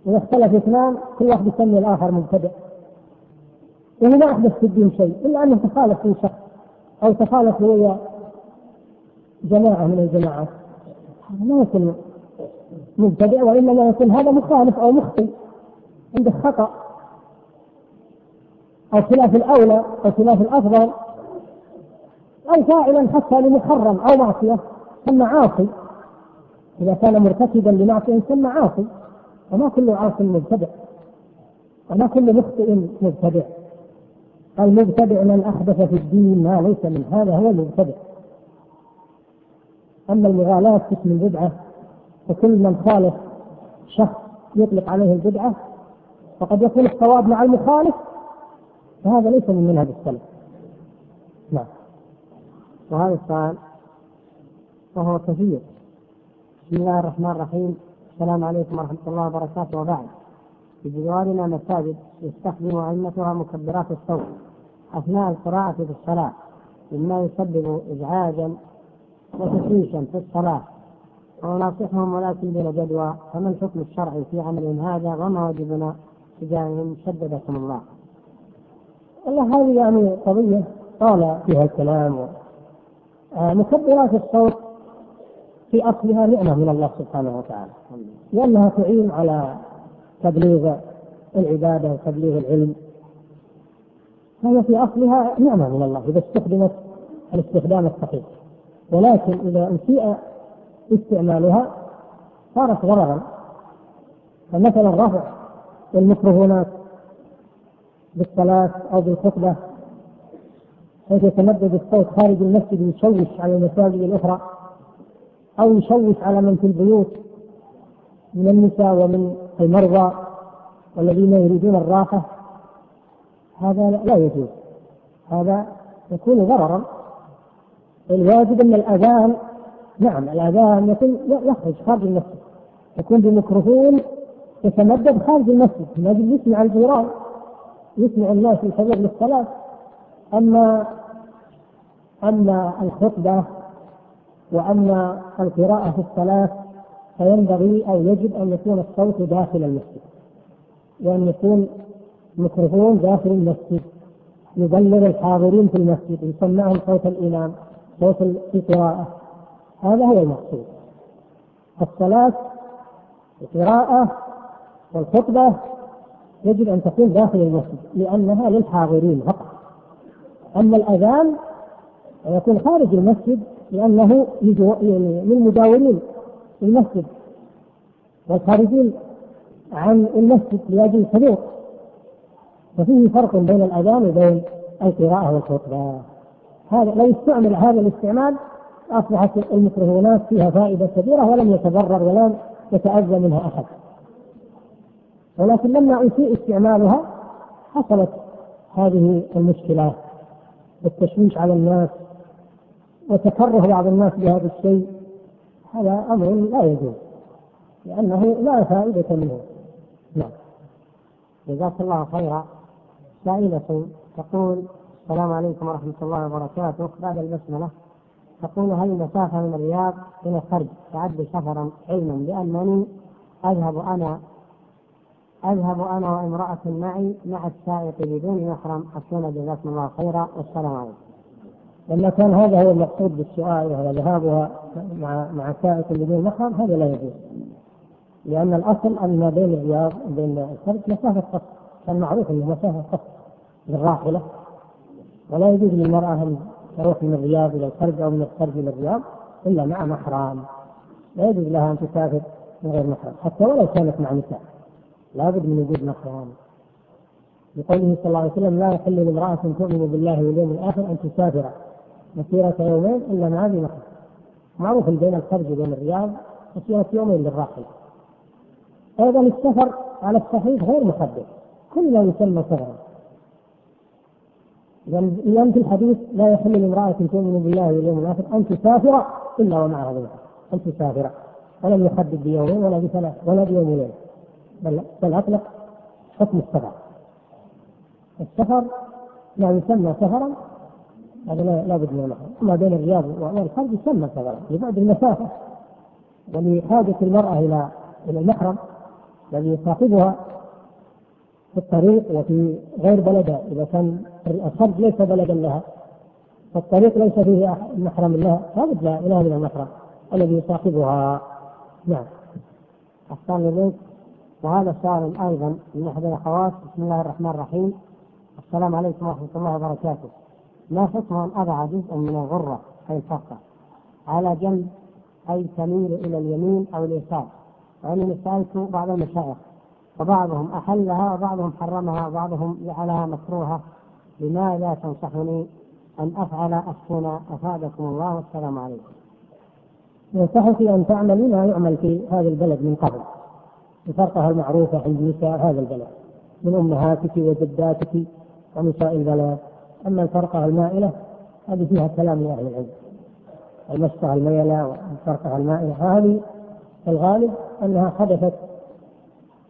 اذا اختلف اثنان كل واحد يسمي الآخر مبتدع. يعني ما أحدث في الدين شيء إلا أنه تخالف في شخص أو تخالف هو جماعة من الجماعات. ما يكون مبتدع وإنما يكون هذا مخالف أو مخطئ عنده خطا أو خلاف الأولى أو خلاف الأفضل. أو فاعلا حتى لمحرم أو معصية ثم عاصي. إذا كان مرتكبا لمعصية ثم عاصي وما كل عاص مبتدع وما كل مخطئ مبتدع. المبتدع من أحدث في الدين ما ليس من هذا هو المبتدع. أما المغالاة في اسم البدعة فكل من خالف شخص يطلق عليه البدعة فقد يكون الصواب مع المخالف فهذا ليس من منهج السلف. نعم. وهذا السؤال وهو كثير. بسم الله الرحمن الرحيم. السلام عليكم ورحمة الله وبركاته. وبعد في جوارنا مساجد يستخدم أئمتها مكبرات الصوت. أثناء القراءة في الصلاة مما يسبب إزعاجا وتشويشا في الصلاة. وناصحهم ولكن بلا جدوى فما الحكم الشرعي في عملهم هذا وما واجبنا تجاههم؟ شددكم الله. والله هذه يعني قضية طال فيها الكلام. آه، مكبرات الصوت في أصلها نعمة من الله سبحانه وتعالى. لأنها تعين على تبليغ العبادة وتبليغ العلم. فهي في أصلها نعمة من الله إذا استخدمت الاستخدام الصحيح. ولكن إذا اسيء استعمالها صارت ضررا فمثلا رفع الميكروفونات بالصلاة أو بالخطبة حيث يتمدد الصوت خارج المسجد يشوش على المساجد الأخرى. أو يشوش على من في البيوت من النساء ومن المرضى والذين يريدون الراحة هذا لا يجوز. هذا يكون ضررا. الواجب أن الأذان نعم الأذان يكون يخرج خارج المسجد. يكون بميكروفون يتمدد خارج المسجد. من أجل يسمع الجيران يسمع الناس يشغل للصلاة. أما أما الخطبة وأما القراءة في الصلاة فينبغي أو يجب أن يكون الصوت داخل المسجد. وأن يكون ميكروفون داخل المسجد. يبلغ الحاضرين في المسجد يسمعهم صوت الإمام صوت القراءة. هذا هو المقصود. الصلاة القراءة والخطبة يجب أن تكون داخل المسجد لأنها للحاضرين فقط. أما الأذان يكون خارج المسجد لأنه يعني من مجاورين المسجد والخارجين عن المسجد لأجل الخلوق ففيه فرق بين الأذان وبين القراءة والخطبة. هذا لو استعمل هذا الاستعمال أصبحت المكرهونات فيها فائدة كبيرة ولم يتضرر ولم يتأذى منها أحد. ولكن لما أسيء استعمالها حصلت هذه المشكلات والتشويش على الناس وتكره بعض الناس بهذا الشيء هذا أمر لا يجوز لأنه لا فائدة منه. نعم. جزاك الله خيرا. سائلة تقول السلام عليكم ورحمة الله وبركاته. بعد البسملة تقول هل المسافة من الرياض إلى الخرج تعد سفرا علما؟ بأنني أذهب أنا أذهب أنا وامرأة معي مع السائق بدون محرم. حسنا جزاكم الله خيرا. والسلام عليكم. لما كان هذا هو المقصود بالسؤال وهو ذهابها مع مع سائق بدون محرم هذا لا يجوز. لأن الأصل أن ما بين الرياض وبين الخرج مسافة قصر كان معروف أنه مسافة قصر للراحلة. ولا يجوز للمرأة أن تروح من الرياض إلى الخرج أو من الخرج إلى الرياض إلا مع محرم. لا يجوز لها أن تسافر من غير محرم. حتى ولو كانت مع نساء. لابد من وجود محرم. لقوله صلى الله عليه وسلم لا يحل لامرأة تؤمن بالله واليوم الآخر أن تسافر. مسيرة يومين إلا ما هذه محل معروف بين الخرج وبين الرياض مسيرة يومين للراحل. أيضا السفر على الصحيح غير محدد. كل ما يسمى سفرا. لأن في الحديث لا يحل لامرأة تؤمن بالله واليوم الآخر أن تسافر إلا ومعها ذكر أن تسافر. ولم يحدد بيومين ولا بثلاث ولا بيومين. بل بل أطلق حكم السفر. السفر لا يسمى سفرا هذا لا بد المحرم، ما بين الرياض والخارج يسمى سفرا لبعد المسافة. ولحاجة المرأة إلى إلى المحرم الذي يصاحبها في الطريق وفي غير بلدها إذا كان الخرج ليس بلدا لها فالطريق ليس فيه محرم لها لابد لها من المحرم الذي يصاحبها نعم. أحسن إليك. وهذا سؤال أيضا من أحد الأخوات. بسم الله الرحمن الرحيم. السلام عليكم ورحمة الله وبركاته. ما حكم أضع جزءا من الغرة أي الفقة على جنب أي تميل إلى اليمين أو اليسار. وإنني سألت بعض المشايخ وبعضهم أحلها وبعضهم حرمها وبعضهم جعلها مكروهة. لماذا تنصحني أن أفعل أفتنا أفادكم الله والسلام عليكم. ينصحك أن تعملي ما يعمل في هذا البلد من قبل. بفرقها المعروفة عند نساء هذا البلد من أمهاتك وجداتك ونساء البلد. أما الفرقة المائلة هذه فيها كلام من أهل العلم. المشطة الميلة والفرقة المائلة. هذه في الغالب أنها حدثت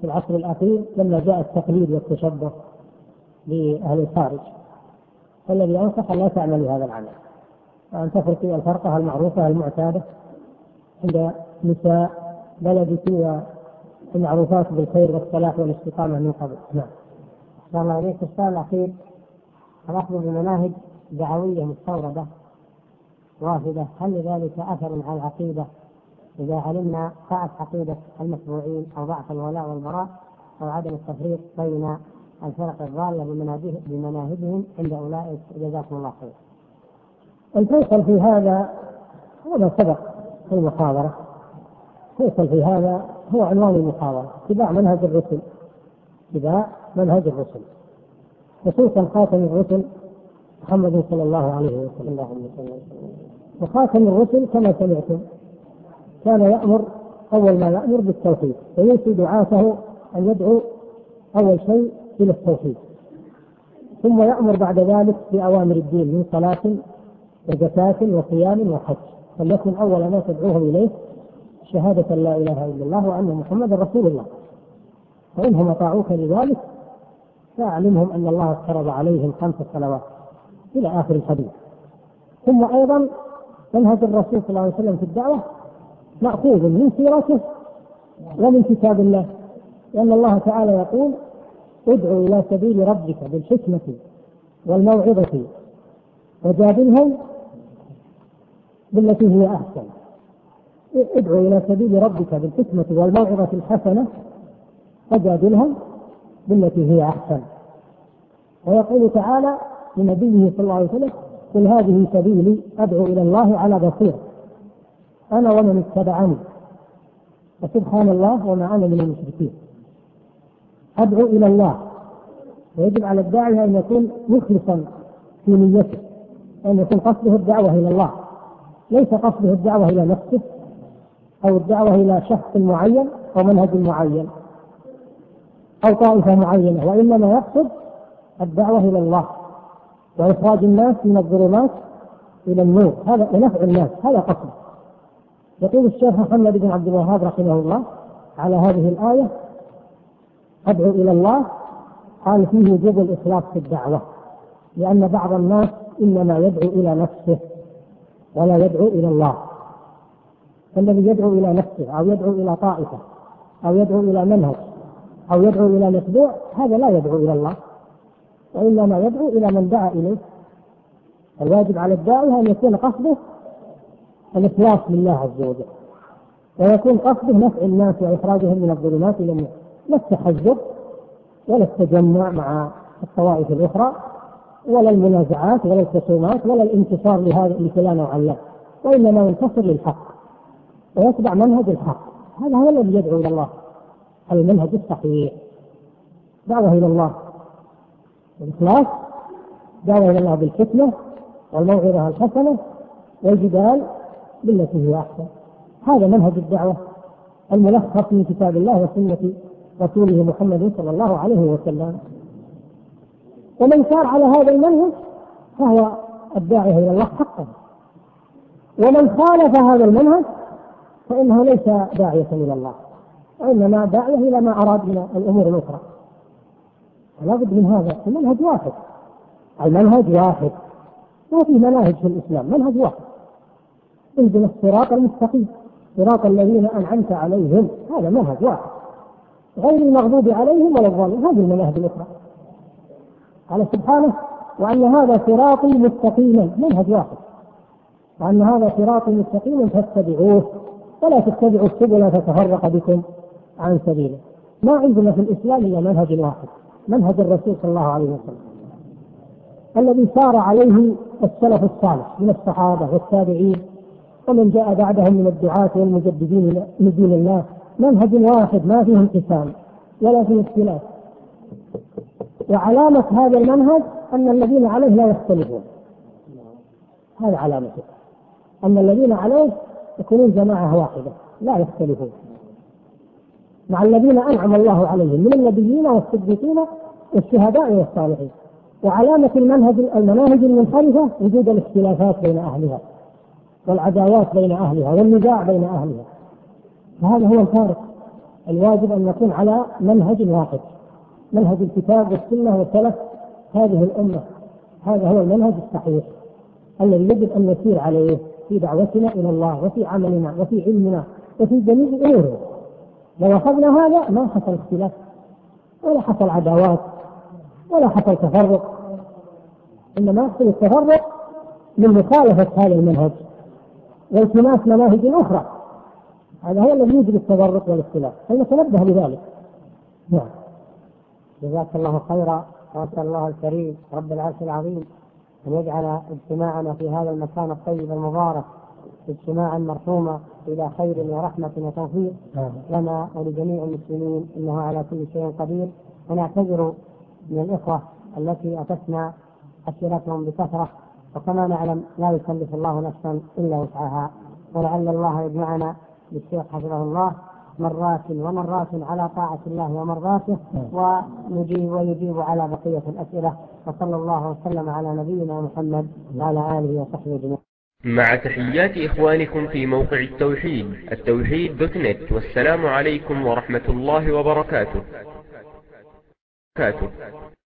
في العصر الأخير لما جاء التقليد والتشبه لأهل الخارج. فالذي أنصح أن لا تعملوا هذا العمل. وأن تفرقي الفرقة المعروفة المعتادة عند نساء بلدك المعروفات بالخير والصلاح والاستقامة من قبل. نعم. الله عليك السؤال الأخير. الأخذ بمناهج دعوية مستوردة وافدة. هل لذلك أثر على العقيدة؟ إذا علمنا ضعف عقيدة المتبوعين أو ضعف الولاء والبراء أو عدم التفريق بين الفرق الضالة بمناهجهم عند أولئك. جزاكم الله خير. الفيصل في هذا وما سبق في المحاضرة. الفيصل في هذا هو عنوان المحاضرة. اتباع منهج الرسل. اتباع منهج الرسل. خصوصا خاتم الرسل محمد صلى الله عليه وسلم. وخاتم الرسل كما سمعتم كان يأمر أول ما يأمر بالتوحيد ويوصي دعاته أن يدعو أول شيء إلى التوحيد. ثم يأمر بعد ذلك بأوامر الدين من صلاة وزكاة وصيام وحج. فليكن أول ما تدعوهم إليه شهادة لا إله إلا الله وأن محمدا رسول الله. فإنهم أطاعوك لذلك فاعلمهم أن الله افترض عليهم خمس صلوات إلى آخر الحديث. ثم أيضا منهج الرسول صلى الله عليه وسلم في الدعوة مأخوذ من سيرته ومن كتاب الله لأن الله تعالى يقول ادعو إلى سبيل ربك بالحكمة والموعظة وجادلهم بالتي هي أحسن. ادعو إلى سبيل ربك بالحكمة والموعظة الحسنة وجادلهم بالتي هي أحسن. ويقول تعالى لنبيه صلى الله عليه وسلم قل هذه سبيلي أدعو إلى الله على بصير. أنا ومن اتبعني. وسبحان الله وما أنا من المشركين. أدعو إلى الله. ويجب على الداعي أن يكون مخلصا في نيته أن يكون قصده الدعوة إلى الله. ليس قصده الدعوة إلى نفسه أو الدعوة إلى شخص معين أو منهج معين. أو طائفة معينة وإنما يقصد الدعوة إلى الله وإخراج الناس من الظلمات إلى النور. هذا لنفع الناس هذا قصد. يقول الشيخ محمد بن عبد الوهاب رحمه الله على هذه الآية أدعو إلى الله قال فيه وجوب الإخلاص في الدعوة لأن بعض الناس إنما يدعو إلى نفسه ولا يدعو إلى الله. فالذي يدعو إلى نفسه أو يدعو إلى طائفة أو يدعو إلى منهج أو يدعو إلى مطبوع هذا لا يدعو إلى الله وإنما يدعو إلى من دعا إليه. الواجب على الداعي أن يكون قصده الإخلاص لله عز وجل ويكون قصده نفع الناس وإخراجهم من الظلمات إلى النور لا التحزب ولا التجمع مع الطوائف الأخرى ولا المنازعات ولا الخصومات ولا الانتصار لهذا لفلان وعن لا وإنما ينتصر للحق ويتبع منهج الحق هذا هو الذي يدعو إلى الله. المنهج الصحيح دعوة إلى الله بالإخلاص دعوة إلى الله بالحكمة والموعظة الحسنة والجدال بالتي هي أحسن. هذا منهج الدعوة الملخص من كتاب الله وسنة رسوله محمد صلى الله عليه وسلم. ومن سار على هذا المنهج فهو الداعية إلى الله حقا. ومن خالف هذا المنهج فإنه ليس داعية إلى الله. وإنما دعوة إلى ما اراد من الأمور الأخرى. لابد من هذا المنهج واحد. المنهج واحد. ما في مناهج في الإسلام منهج واحد. انزل الصراط المستقيم. صراط الذين أنعمت عليهم. هذا منهج واحد. غير المغضوب عليهم ولا الضالين هذه المناهج الأخرى. قال سبحانه وأن هذا صراطي مستقيما. منهج واحد. وأن هذا صراطي مستقيما فاتبعوه. ولا تتبعوا السبل فتفرق بكم. عن سبيله. ما عندنا في الإسلام إلا منهج واحد منهج الرسول صلى الله عليه وسلم. الذي سار عليه السلف الصالح من الصحابة والتابعين ومن جاء بعدهم من الدعاة والمجددين من دين الله. منهج واحد ما فيه انقسام ولا فيه اختلاف. وعلامة هذا المنهج أن الذين عليه لا يختلفون. هذا علامته أن الذين عليه يكونون جماعة واحدة لا يختلفون. مع الذين أنعم الله عليهم من النبيين والصديقين والشهداء والصالحين. وعلامة المنهج المناهج المنحرفة وجود الاختلافات بين أهلها والعداوات بين أهلها والنزاع بين أهلها. فهذا هو الفارق. الواجب أن نكون على منهج واحد منهج الكتاب والسنة والسلف هذه الأمة. هذا هو المنهج الصحيح الذي يجب أن نسير عليه في دعوتنا إلى الله وفي عملنا وفي علمنا وفي جميع أمورنا لو أخذنا هذا ما حصل اختلاف. ولا حصل عداوات ولا حصل تفرق. إنما حصل التفرق من مخالفة هذا المنهج. والتماس مناهج أخرى. هذا هو الذي يجري التفرق والاختلاف. فلنتنبه لذلك نعم. جزاك الله خيرا. وأسأل الله الكريم رب العرش العظيم أن يجعل اجتماعنا في هذا المكان الطيب المبارك. اجتماعا مرحوما إلى خير ورحمه وتوفيق. نعم. لنا ولجميع المسلمين إنه على كل شيء قدير. ونعتذر من الإخوة التي أتتنا اسئلتهم بكثرة. وكما نعلم لا يكلف الله نفسا إلا وسعها. ولعل الله يجمعنا بالشيخ حفظه الله مرات ومرات على طاعة الله ومرضاته. نعم. ونجيب ويجيب على بقية الأسئلة. وصلى الله وسلم على نبينا محمد وعلى آله وصحبه أجمعين. مع تحيات إخوانكم في موقع التوحيد. التوحيد دوت نت. والسلام عليكم ورحمة الله وبركاته.